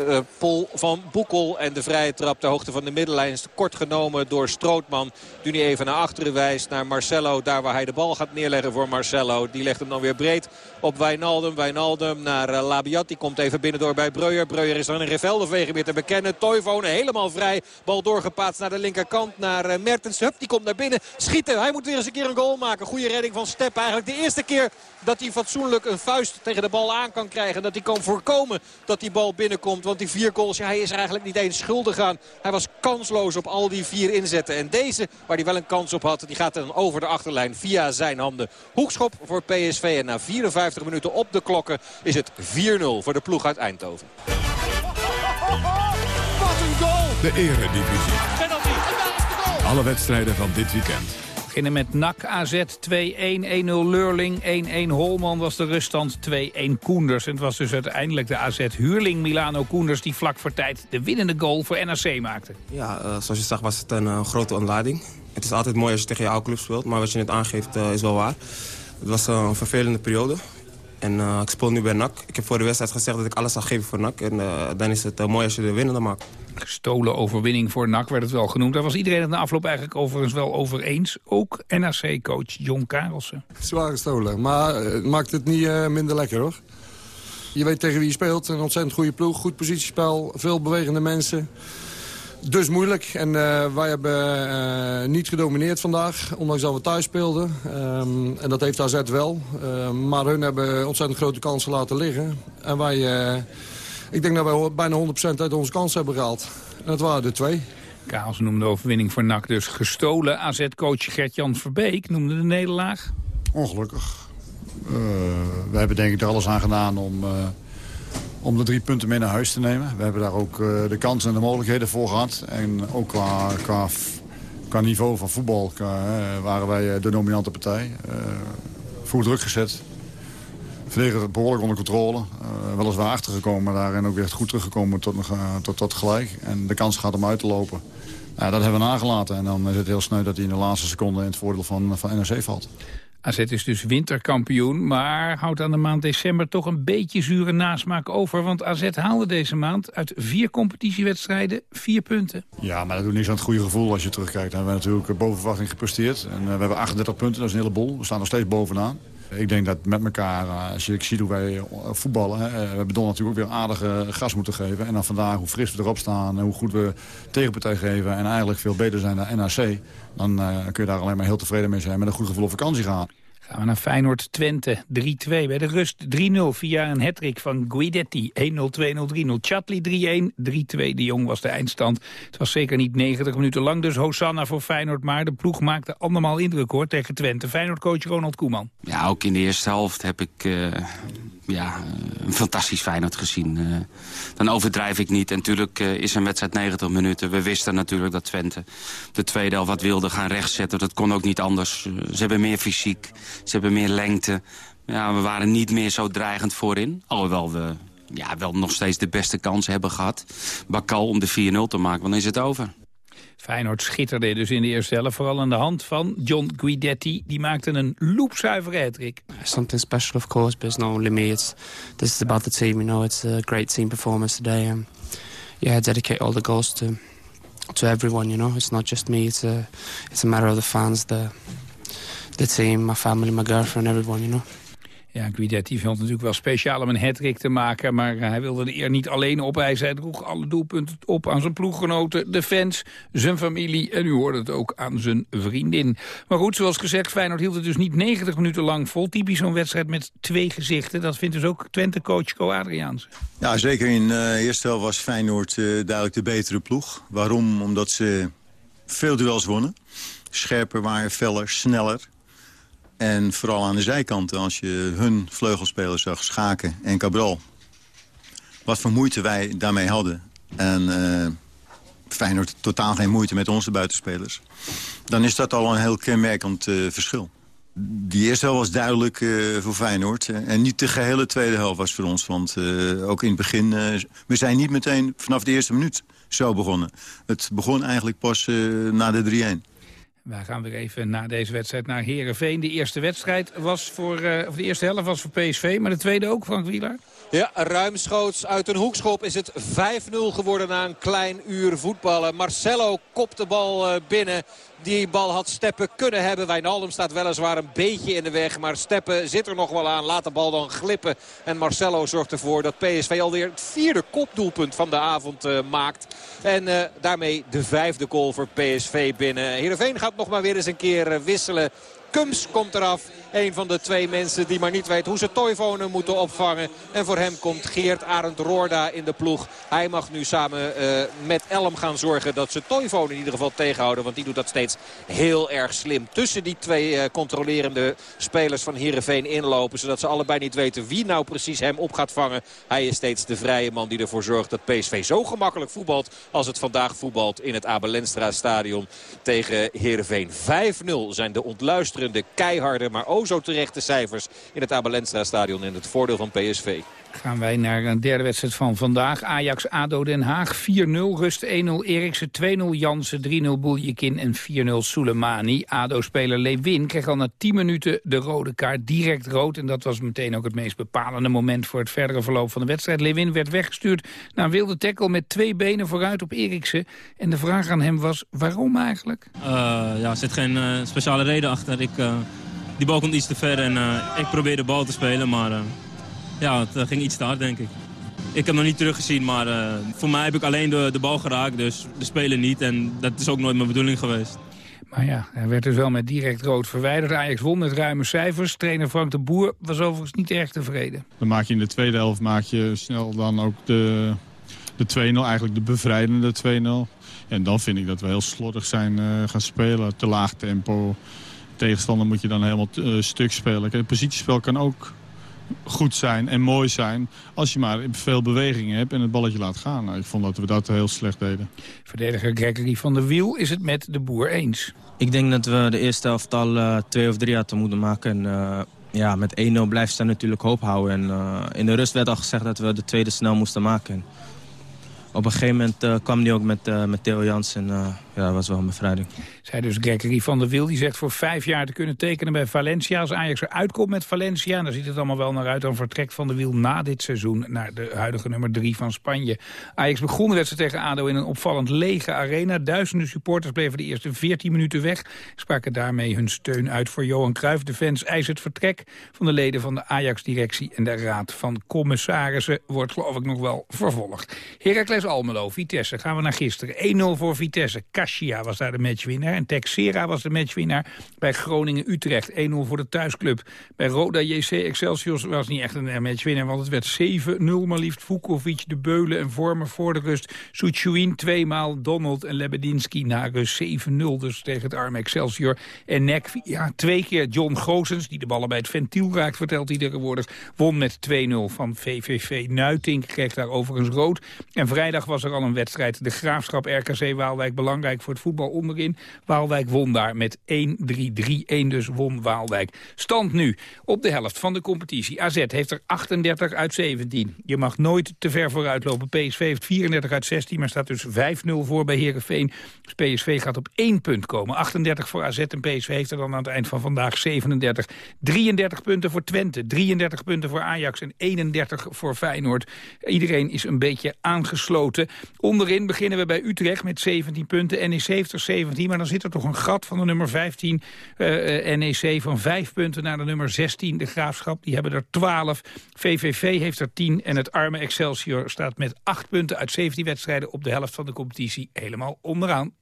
Speaker 7: uh, Pol van Boekel. En de vrije trap ter hoogte van de middenlijn is kort genomen door Strootman. Nu niet even naar achteren wijst naar Marcelo. Daar waar hij de bal gaat neerleggen voor Marcelo. Die legt hem dan weer breed op Wijnaldum. Wijnaldum naar uh, Labiat. Die komt even binnendoor bij Breuer. Breuer is dan in Reveldevegen weer te bekennen. Toivonen helemaal vrij. Bal doorgepaatst naar de linkerkant. Naar uh, Mertens. Hup, die komt naar binnen. Schieten. Hij moet weer eens een keer een goal maken. Goede redding van Step. Eigenlijk de eerste keer dat hij fatsoenlijk een vuist tegen de bal aan kan krijgen. Dat hij kan voorkomen dat die bal binnenkomt. Want die vier goals, ja, hij is er eigenlijk niet eens schuldig aan. Hij was kansloos op al die vier inzetten. En deze, waar hij wel een kans op had, die gaat dan over de achterlijn via zijn handen. Hoekschop voor PSV. En na 54 minuten op de klokken is het 4-0 voor de ploeg uit Eindhoven.
Speaker 1: Wat een goal! De eredivisie. Alle wedstrijden van dit weekend.
Speaker 6: beginnen met NAC AZ 2-1, 1-0 Leurling, 1-1 Holman was de ruststand, 2-1 Koenders. En het was dus uiteindelijk de AZ-huurling Milano Koenders... die vlak voor tijd de winnende goal voor NRC maakte.
Speaker 22: Ja, uh, zoals je zag was het een uh, grote ontlading. Het is altijd mooi als je tegen jouw club speelt, maar wat je net aangeeft uh, is wel waar. Het was een vervelende periode. En ik speel nu bij NAC. Ik heb voor de wedstrijd gezegd dat ik alles zou geven voor NAC. En dan is het mooi als je de winnende maakt
Speaker 6: gestolen overwinning voor NAC werd het wel genoemd. Daar was iedereen het na afloop eigenlijk overigens wel over eens. Ook NAC-coach John Karelsen.
Speaker 15: Zwaar gestolen, maar het maakt het niet uh, minder lekker hoor. Je weet tegen wie je speelt. Een ontzettend goede ploeg, goed positiespel, veel bewegende mensen. Dus moeilijk. En uh, wij hebben uh, niet gedomineerd vandaag, ondanks dat we thuis speelden. Um, en dat heeft AZ wel. Uh, maar hun hebben ontzettend grote kansen laten liggen. En wij ik denk dat wij bijna 100% uit onze kans hebben gehaald. En dat waren er twee.
Speaker 6: Kaals noemde de overwinning voor NAC dus gestolen. AZ-coach Gert-Jan Verbeek noemde de nederlaag.
Speaker 9: Ongelukkig. Uh, we hebben denk ik er alles aan gedaan om, uh, om de drie punten mee naar huis te nemen. We hebben daar ook uh, de kansen en de mogelijkheden voor gehad. En ook qua, qua, qua niveau van voetbal waren wij de dominante partij. voor druk gezet verdediger behoorlijk onder controle. Weliswaar achtergekomen, maar daarin ook weer goed teruggekomen tot, tot, tot gelijk. En de kans gaat om uit te lopen. Dat hebben we nagelaten. En dan is het heel sneu dat hij in de laatste seconde in het voordeel van, van NRC valt.
Speaker 6: AZ is dus winterkampioen, maar houdt aan de maand december toch een beetje zure nasmaak over. Want AZ haalde deze maand uit vier competitiewedstrijden vier punten.
Speaker 9: Ja, maar dat doet niks aan het goede gevoel als je terugkijkt. We hebben natuurlijk boven verwachting gepresteerd. En we hebben 38 punten, dat is een heleboel. We staan nog steeds bovenaan. Ik denk dat met elkaar, eh, als je ziet hoe wij eh, voetballen... We hebben Don natuurlijk ook weer aardige gas moeten geven. En dan vandaag hoe fris we erop staan en hoe goed we tegenpartij geven... en eigenlijk veel beter zijn dan NAC... dan uh, kun je daar alleen maar heel tevreden mee zijn... met een goed gevoel op vakantie gaan.
Speaker 6: Gaan we naar Feyenoord-Twente, 3-2. Bij de rust 3-0 via een hattrick van Guidetti. 1-0, 2-0, 3-0. Chatli 3-1, 3-2. De Jong was de eindstand. Het was zeker niet 90 minuten lang, dus Hosanna voor Feyenoord. Maar de ploeg maakte andermaal indruk hoor tegen Twente. Feyenoord-coach Ronald Koeman.
Speaker 11: Ja, ook in de eerste helft heb ik... Uh ja, een fantastisch Feyenoord gezien. Uh, dan overdrijf ik niet. En natuurlijk uh, is een wedstrijd 90 minuten. We wisten natuurlijk dat Twente de tweede helft wat wilde gaan rechtzetten. Dat kon ook niet anders. Ze hebben meer fysiek, ze hebben meer lengte. Ja, we waren niet meer zo dreigend voorin. Alhoewel we ja, wel nog steeds de beste kansen hebben gehad. Bakal om de 4-0 te maken, want dan is het over.
Speaker 6: Feyenoord schitterde dus in de eerste helft. Vooral aan de hand van John Guidetti. Die maakte een loopzuivere hattrick.
Speaker 23: Something special of course, but it's not only me. It's, this is about the team, you know. It's a great team performance today. Um, yeah, I dedicate all the goals to to everyone, you know. It's not just me. It's a, it's a matter of the fans, the, the team, my family, my girlfriend, everyone, you know.
Speaker 6: Ja, Guidetti vond natuurlijk wel speciaal om een hat te maken... maar eh, hij wilde de eer niet alleen opeisen. Hij droeg alle doelpunten op aan zijn ploeggenoten, de fans, zijn familie... en u hoorde het ook aan zijn vriendin. Maar goed, zoals gezegd, Feyenoord hield het dus niet 90 minuten lang vol. Typisch zo'n wedstrijd met twee gezichten. Dat vindt dus ook Twente-coach Co Adriaanse.
Speaker 24: Ja, zeker in de eerste helft was Feyenoord uh, duidelijk de betere ploeg. Waarom? Omdat ze veel duels wonnen. Scherper waren, feller, sneller. En vooral aan de zijkanten, als je hun vleugelspelers zag, Schaken en Cabral. Wat voor moeite wij daarmee hadden. En uh, Feyenoord totaal geen moeite met onze buitenspelers. Dan is dat al een heel kenmerkend uh, verschil. Die eerste helft was duidelijk uh, voor Feyenoord. En niet de gehele tweede helft was voor ons. Want ook in het begin, we zijn niet meteen vanaf de eerste minuut zo begonnen. Het begon eigenlijk pas na de 3-1.
Speaker 6: We gaan weer even na deze wedstrijd naar Herenveen. De eerste wedstrijd was voor, uh, of de eerste helft was voor PSV, maar de tweede ook, Frank Wieler?
Speaker 7: Ja, ruimschoots uit een hoekschop is het 5-0 geworden na een klein uur voetballen. Marcelo kopt de bal uh, binnen. Die bal had Steppen kunnen hebben. Wijnaldum staat weliswaar een beetje in de weg. Maar Steppen zit er nog wel aan. Laat de bal dan glippen. En Marcelo zorgt ervoor dat PSV alweer het vierde kopdoelpunt van de avond uh, maakt. En uh, daarmee de vijfde goal voor PSV binnen. Heerenveen gaat nog maar weer eens een keer uh, wisselen. Kums komt eraf. Een van de twee mensen die maar niet weet hoe ze Toivonen moeten opvangen. En voor hem komt Geert Arend Roorda in de ploeg. Hij mag nu samen uh, met Elm gaan zorgen dat ze Toivonen in ieder geval tegenhouden. Want die doet dat steeds heel erg slim. Tussen die twee uh, controlerende spelers van Heerenveen inlopen. Zodat ze allebei niet weten wie nou precies hem op gaat vangen. Hij is steeds de vrije man die ervoor zorgt dat PSV zo gemakkelijk voetbalt. Als het vandaag voetbalt in het Abelenstra stadion tegen Heerenveen. 5-0 zijn de ontluisterende, keiharde, maar o zo terechte cijfers in het Abelenstra stadion. In het voordeel van PSV.
Speaker 6: Gaan wij naar een derde wedstrijd van vandaag. Ajax-ADO Den Haag 4-0, Rust 1-0 Eriksen, 2-0 Jansen, 3-0 Boeljekin en 4-0 Soleimani. ADO-speler Lewin kreeg al na 10 minuten de rode kaart, direct rood. En dat was meteen ook het meest bepalende moment voor het verdere verloop van de wedstrijd. Lewin werd weggestuurd naar een wilde tackle met twee benen vooruit op Eriksen. En de vraag aan hem was, waarom eigenlijk?
Speaker 25: Uh, ja, er zit geen uh, speciale reden achter. Ik, uh, die bal komt iets te ver en ik probeer de bal te spelen, maar ja, het ging iets te hard, denk ik. Ik heb nog niet teruggezien, maar uh, voor mij heb ik alleen de, de bal geraakt. Dus de speler niet. En dat is ook nooit mijn bedoeling geweest.
Speaker 6: Maar ja, hij werd dus wel met direct rood verwijderd. Ajax won met ruime cijfers. Trainer Frank de Boer was overigens niet erg tevreden.
Speaker 26: Dan maak je in de tweede helft maak je snel dan ook de, de 2-0. Eigenlijk de bevrijdende 2-0. En dan vind ik dat we heel slordig zijn uh, gaan spelen. Te laag tempo. Tegenstander moet je dan helemaal uh, stuk spelen. Het positiespel kan ook goed zijn en mooi zijn... als je maar veel bewegingen hebt en het balletje laat gaan. Nou, ik vond dat we dat heel slecht deden.
Speaker 6: Verdediger Gregory van der Wiel is het met de boer eens.
Speaker 25: Ik denk dat we de eerste helft al uh, twee of drie hadden moeten maken. En, uh, ja, met 1-0 blijft ze natuurlijk hoop houden. En, uh, in de rust werd al gezegd dat we de tweede snel moesten maken. op een gegeven moment kwam hij ook met, met Theo Jansen. Ja, dat was wel een bevrijding.
Speaker 6: Zij dus Gregory van der Wil, die zegt voor vijf jaar te kunnen tekenen bij Valencia. Als Ajax eruit komt met Valencia, en daar ziet het allemaal wel naar uit... dan vertrekt van der Wiel na dit seizoen naar de huidige nummer drie van Spanje. Ajax begon de wedstrijd tegen ADO in een opvallend lege arena. Duizenden supporters bleven de eerste 14 minuten weg. Spraken daarmee hun steun uit voor Johan Cruijff. De fans eisen het vertrek van de leden van de Ajax-directie... en de Raad van Commissarissen wordt geloof ik nog wel vervolgd. Heracles Almelo, Vitesse, gaan we naar gisteren. 1-0 voor Vitesse. Kasia was daar de matchwinnaar. En Texera was de matchwinnaar bij Groningen-Utrecht. 1-0 voor de thuisclub. Bij Roda JC Excelsior was niet echt een matchwinnaar, want het werd 7-0 maar liefst. Vukovic, De Beulen en Vormer voor de rust. twee tweemaal, Donald en Lebedinski na rust 7-0 dus tegen het arme Excelsior. En Nek, ja, twee keer John Goosens, die de ballen bij het ventiel raakt, vertelt hij tegenwoordig, won met 2-0 van VVV. Nuitink kreeg daar overigens rood. En vrijdag was er al een wedstrijd. De Graafschap RKC Waalwijk, belangrijk voor het voetbal onderin. Waalwijk won daar met 1-3-3-1, dus won Waalwijk. Stand nu op de helft van de competitie. AZ heeft er 38 uit 17. Je mag nooit te ver vooruit lopen. PSV heeft 34 uit 16, maar staat dus 5-0 voor bij Heerenveen. Dus PSV gaat op 1 punt komen. 38 voor AZ en PSV heeft er dan aan het eind van vandaag 37. 33 punten voor Twente, 33 punten voor Ajax en 31 voor Feyenoord. Iedereen is een beetje aangesloten. Onderin beginnen we bij Utrecht met 17 punten. NEC heeft er 17, maar dan zit er toch een gat van de nummer 15 uh, NEC van 5 punten naar de nummer 16. De Graafschap, die hebben er 12. VVV heeft er 10 en het arme Excelsior staat met 8 punten uit 17 wedstrijden op de helft van de competitie helemaal onderaan.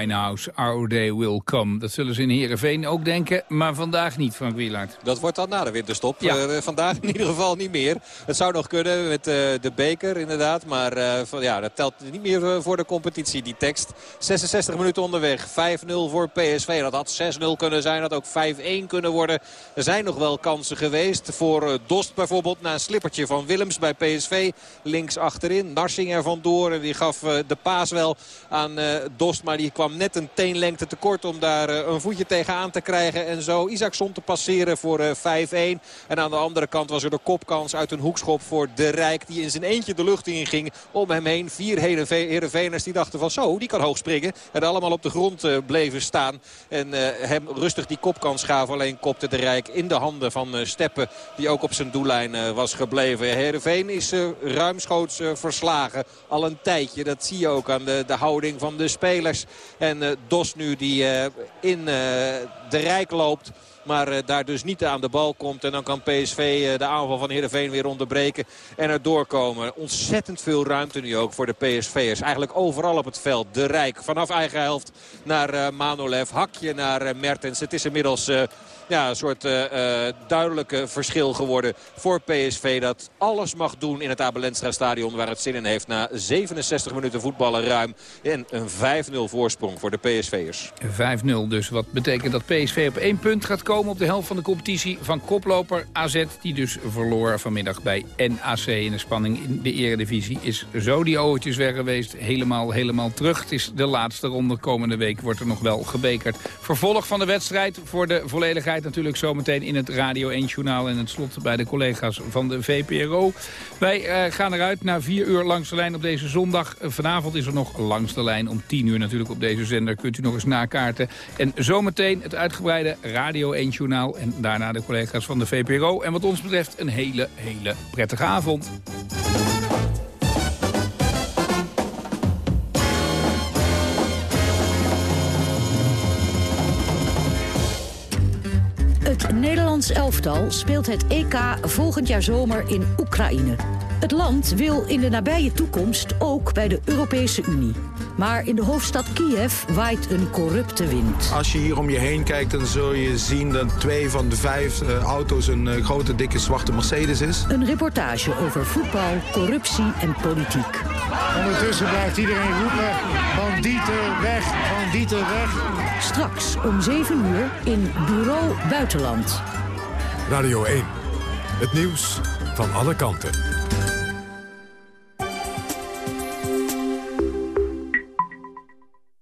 Speaker 6: Winehouse, Our Day Will Come. Dat zullen ze in Heerenveen ook denken, maar vandaag niet, Frank Wielaert.
Speaker 7: Dat wordt dan na de winterstop.
Speaker 6: Ja.
Speaker 7: Eh, vandaag in ieder geval niet meer. Het zou nog kunnen met eh, de beker inderdaad. Maar eh, van, ja, dat telt niet meer eh, voor de competitie, die tekst. 66 minuten onderweg. 5-0 voor PSV. Dat had 6-0 kunnen zijn. Dat ook 5-1 kunnen worden. Er zijn nog wel kansen geweest. Voor eh, Dost bijvoorbeeld. Na een slippertje van Willems bij PSV. Links achterin. Narsing er vandoor. En die gaf eh, de paas wel aan eh, Dost. Maar die kwam net een teenlengte tekort om daar eh, een voetje tegenaan te krijgen. En zo Isaacson te passeren voor eh, 5-1. En aan de andere kant was er de kopkans uit een hoekschop voor De Rijk. Die in zijn eentje de lucht in ging. Om hem heen vier Heerenveeners die dachten van zo, die kan hoog springen. En allemaal op de grond eh, bleven staan. En eh, hem rustig die kopkans gaven. Alleen kopte De Rijk in de handen van eh, Steppen. Die ook op zijn doellijn eh, was gebleven. Heerenveen is eh, ruimschoots eh, verslagen. Al een tijdje. Dat zie je ook aan de, de houding van de spelers. En eh, Dos nu die eh, in eh, De Rijk loopt. Maar daar dus niet aan de bal komt. En dan kan PSV de aanval van Heerenveen weer onderbreken. En er doorkomen. Ontzettend veel ruimte nu ook voor de PSV'ers. Eigenlijk overal op het veld. De Rijk vanaf eigen helft naar Manolev. Hakje naar Mertens. Het is inmiddels... ja, een soort eh, eh, duidelijke verschil geworden voor PSV. Dat alles mag doen in het Abelenstra stadion waar het zin in heeft. Na 67 minuten voetballen ruim. En een 5-0 voorsprong voor de PSV'ers.
Speaker 6: 5-0 dus. Wat betekent dat PSV op één punt gaat komen op de helft van de competitie van koploper AZ. Die dus verloor vanmiddag bij NAC in de spanning in de eredivisie. Is zo die oortjes weg geweest. Helemaal, helemaal terug. Het is de laatste ronde. Komende week wordt er nog wel gebekerd. Vervolg van de wedstrijd voor de volledigheid natuurlijk zometeen in het Radio 1 Journaal. En het slot bij de collega's van de VPRO. Wij eh, gaan eruit naar vier uur langs de lijn op deze zondag. Vanavond is er nog langs de lijn om 10 uur natuurlijk op deze zender. Kunt u nog eens nakaarten. En zometeen het uitgebreide Radio 1 Journaal. En daarna de collega's van de VPRO. En wat ons betreft een hele, hele prettige avond.
Speaker 27: Nederlands elftal speelt het EK volgend jaar zomer in Oekraïne. Het land wil in de nabije toekomst ook bij de Europese Unie. Maar in de hoofdstad Kiev waait een corrupte wind.
Speaker 28: Als je hier om je heen kijkt, dan zul je zien dat twee van de vijf eh, auto's een eh, grote, dikke, zwarte Mercedes is.
Speaker 27: Een reportage over voetbal, corruptie en politiek.
Speaker 29: Ondertussen blijft iedereen roepen, bandieten weg, bandieten weg.
Speaker 27: Straks om 7 uur in Bureau Buitenland.
Speaker 1: Radio 1. Het nieuws van alle kanten.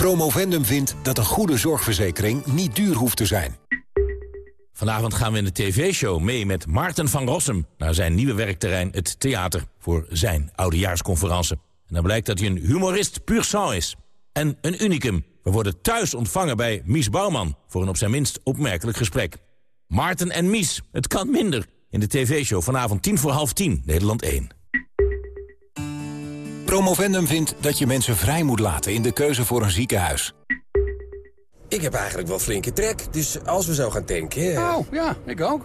Speaker 30: Promovendum vindt dat een goede zorgverzekering niet duur hoeft te zijn.
Speaker 31: Vanavond gaan we in de tv-show mee met Maarten van Rossum... naar zijn nieuwe werkterrein, het theater, voor zijn oudejaarsconferentie. En dan blijkt dat hij een humorist puur sang is. En een unicum. We worden thuis ontvangen bij Mies Bouwman... voor een op zijn minst opmerkelijk gesprek. Maarten en Mies, het kan minder. In de tv-show vanavond tien voor half tien, Nederland 1.
Speaker 30: Promovendum vindt dat je mensen vrij moet laten in de keuze voor een ziekenhuis.
Speaker 32: Ik heb eigenlijk wel flinke trek, dus als we zo gaan tanken... eh,
Speaker 33: Oh, ja, ik ook.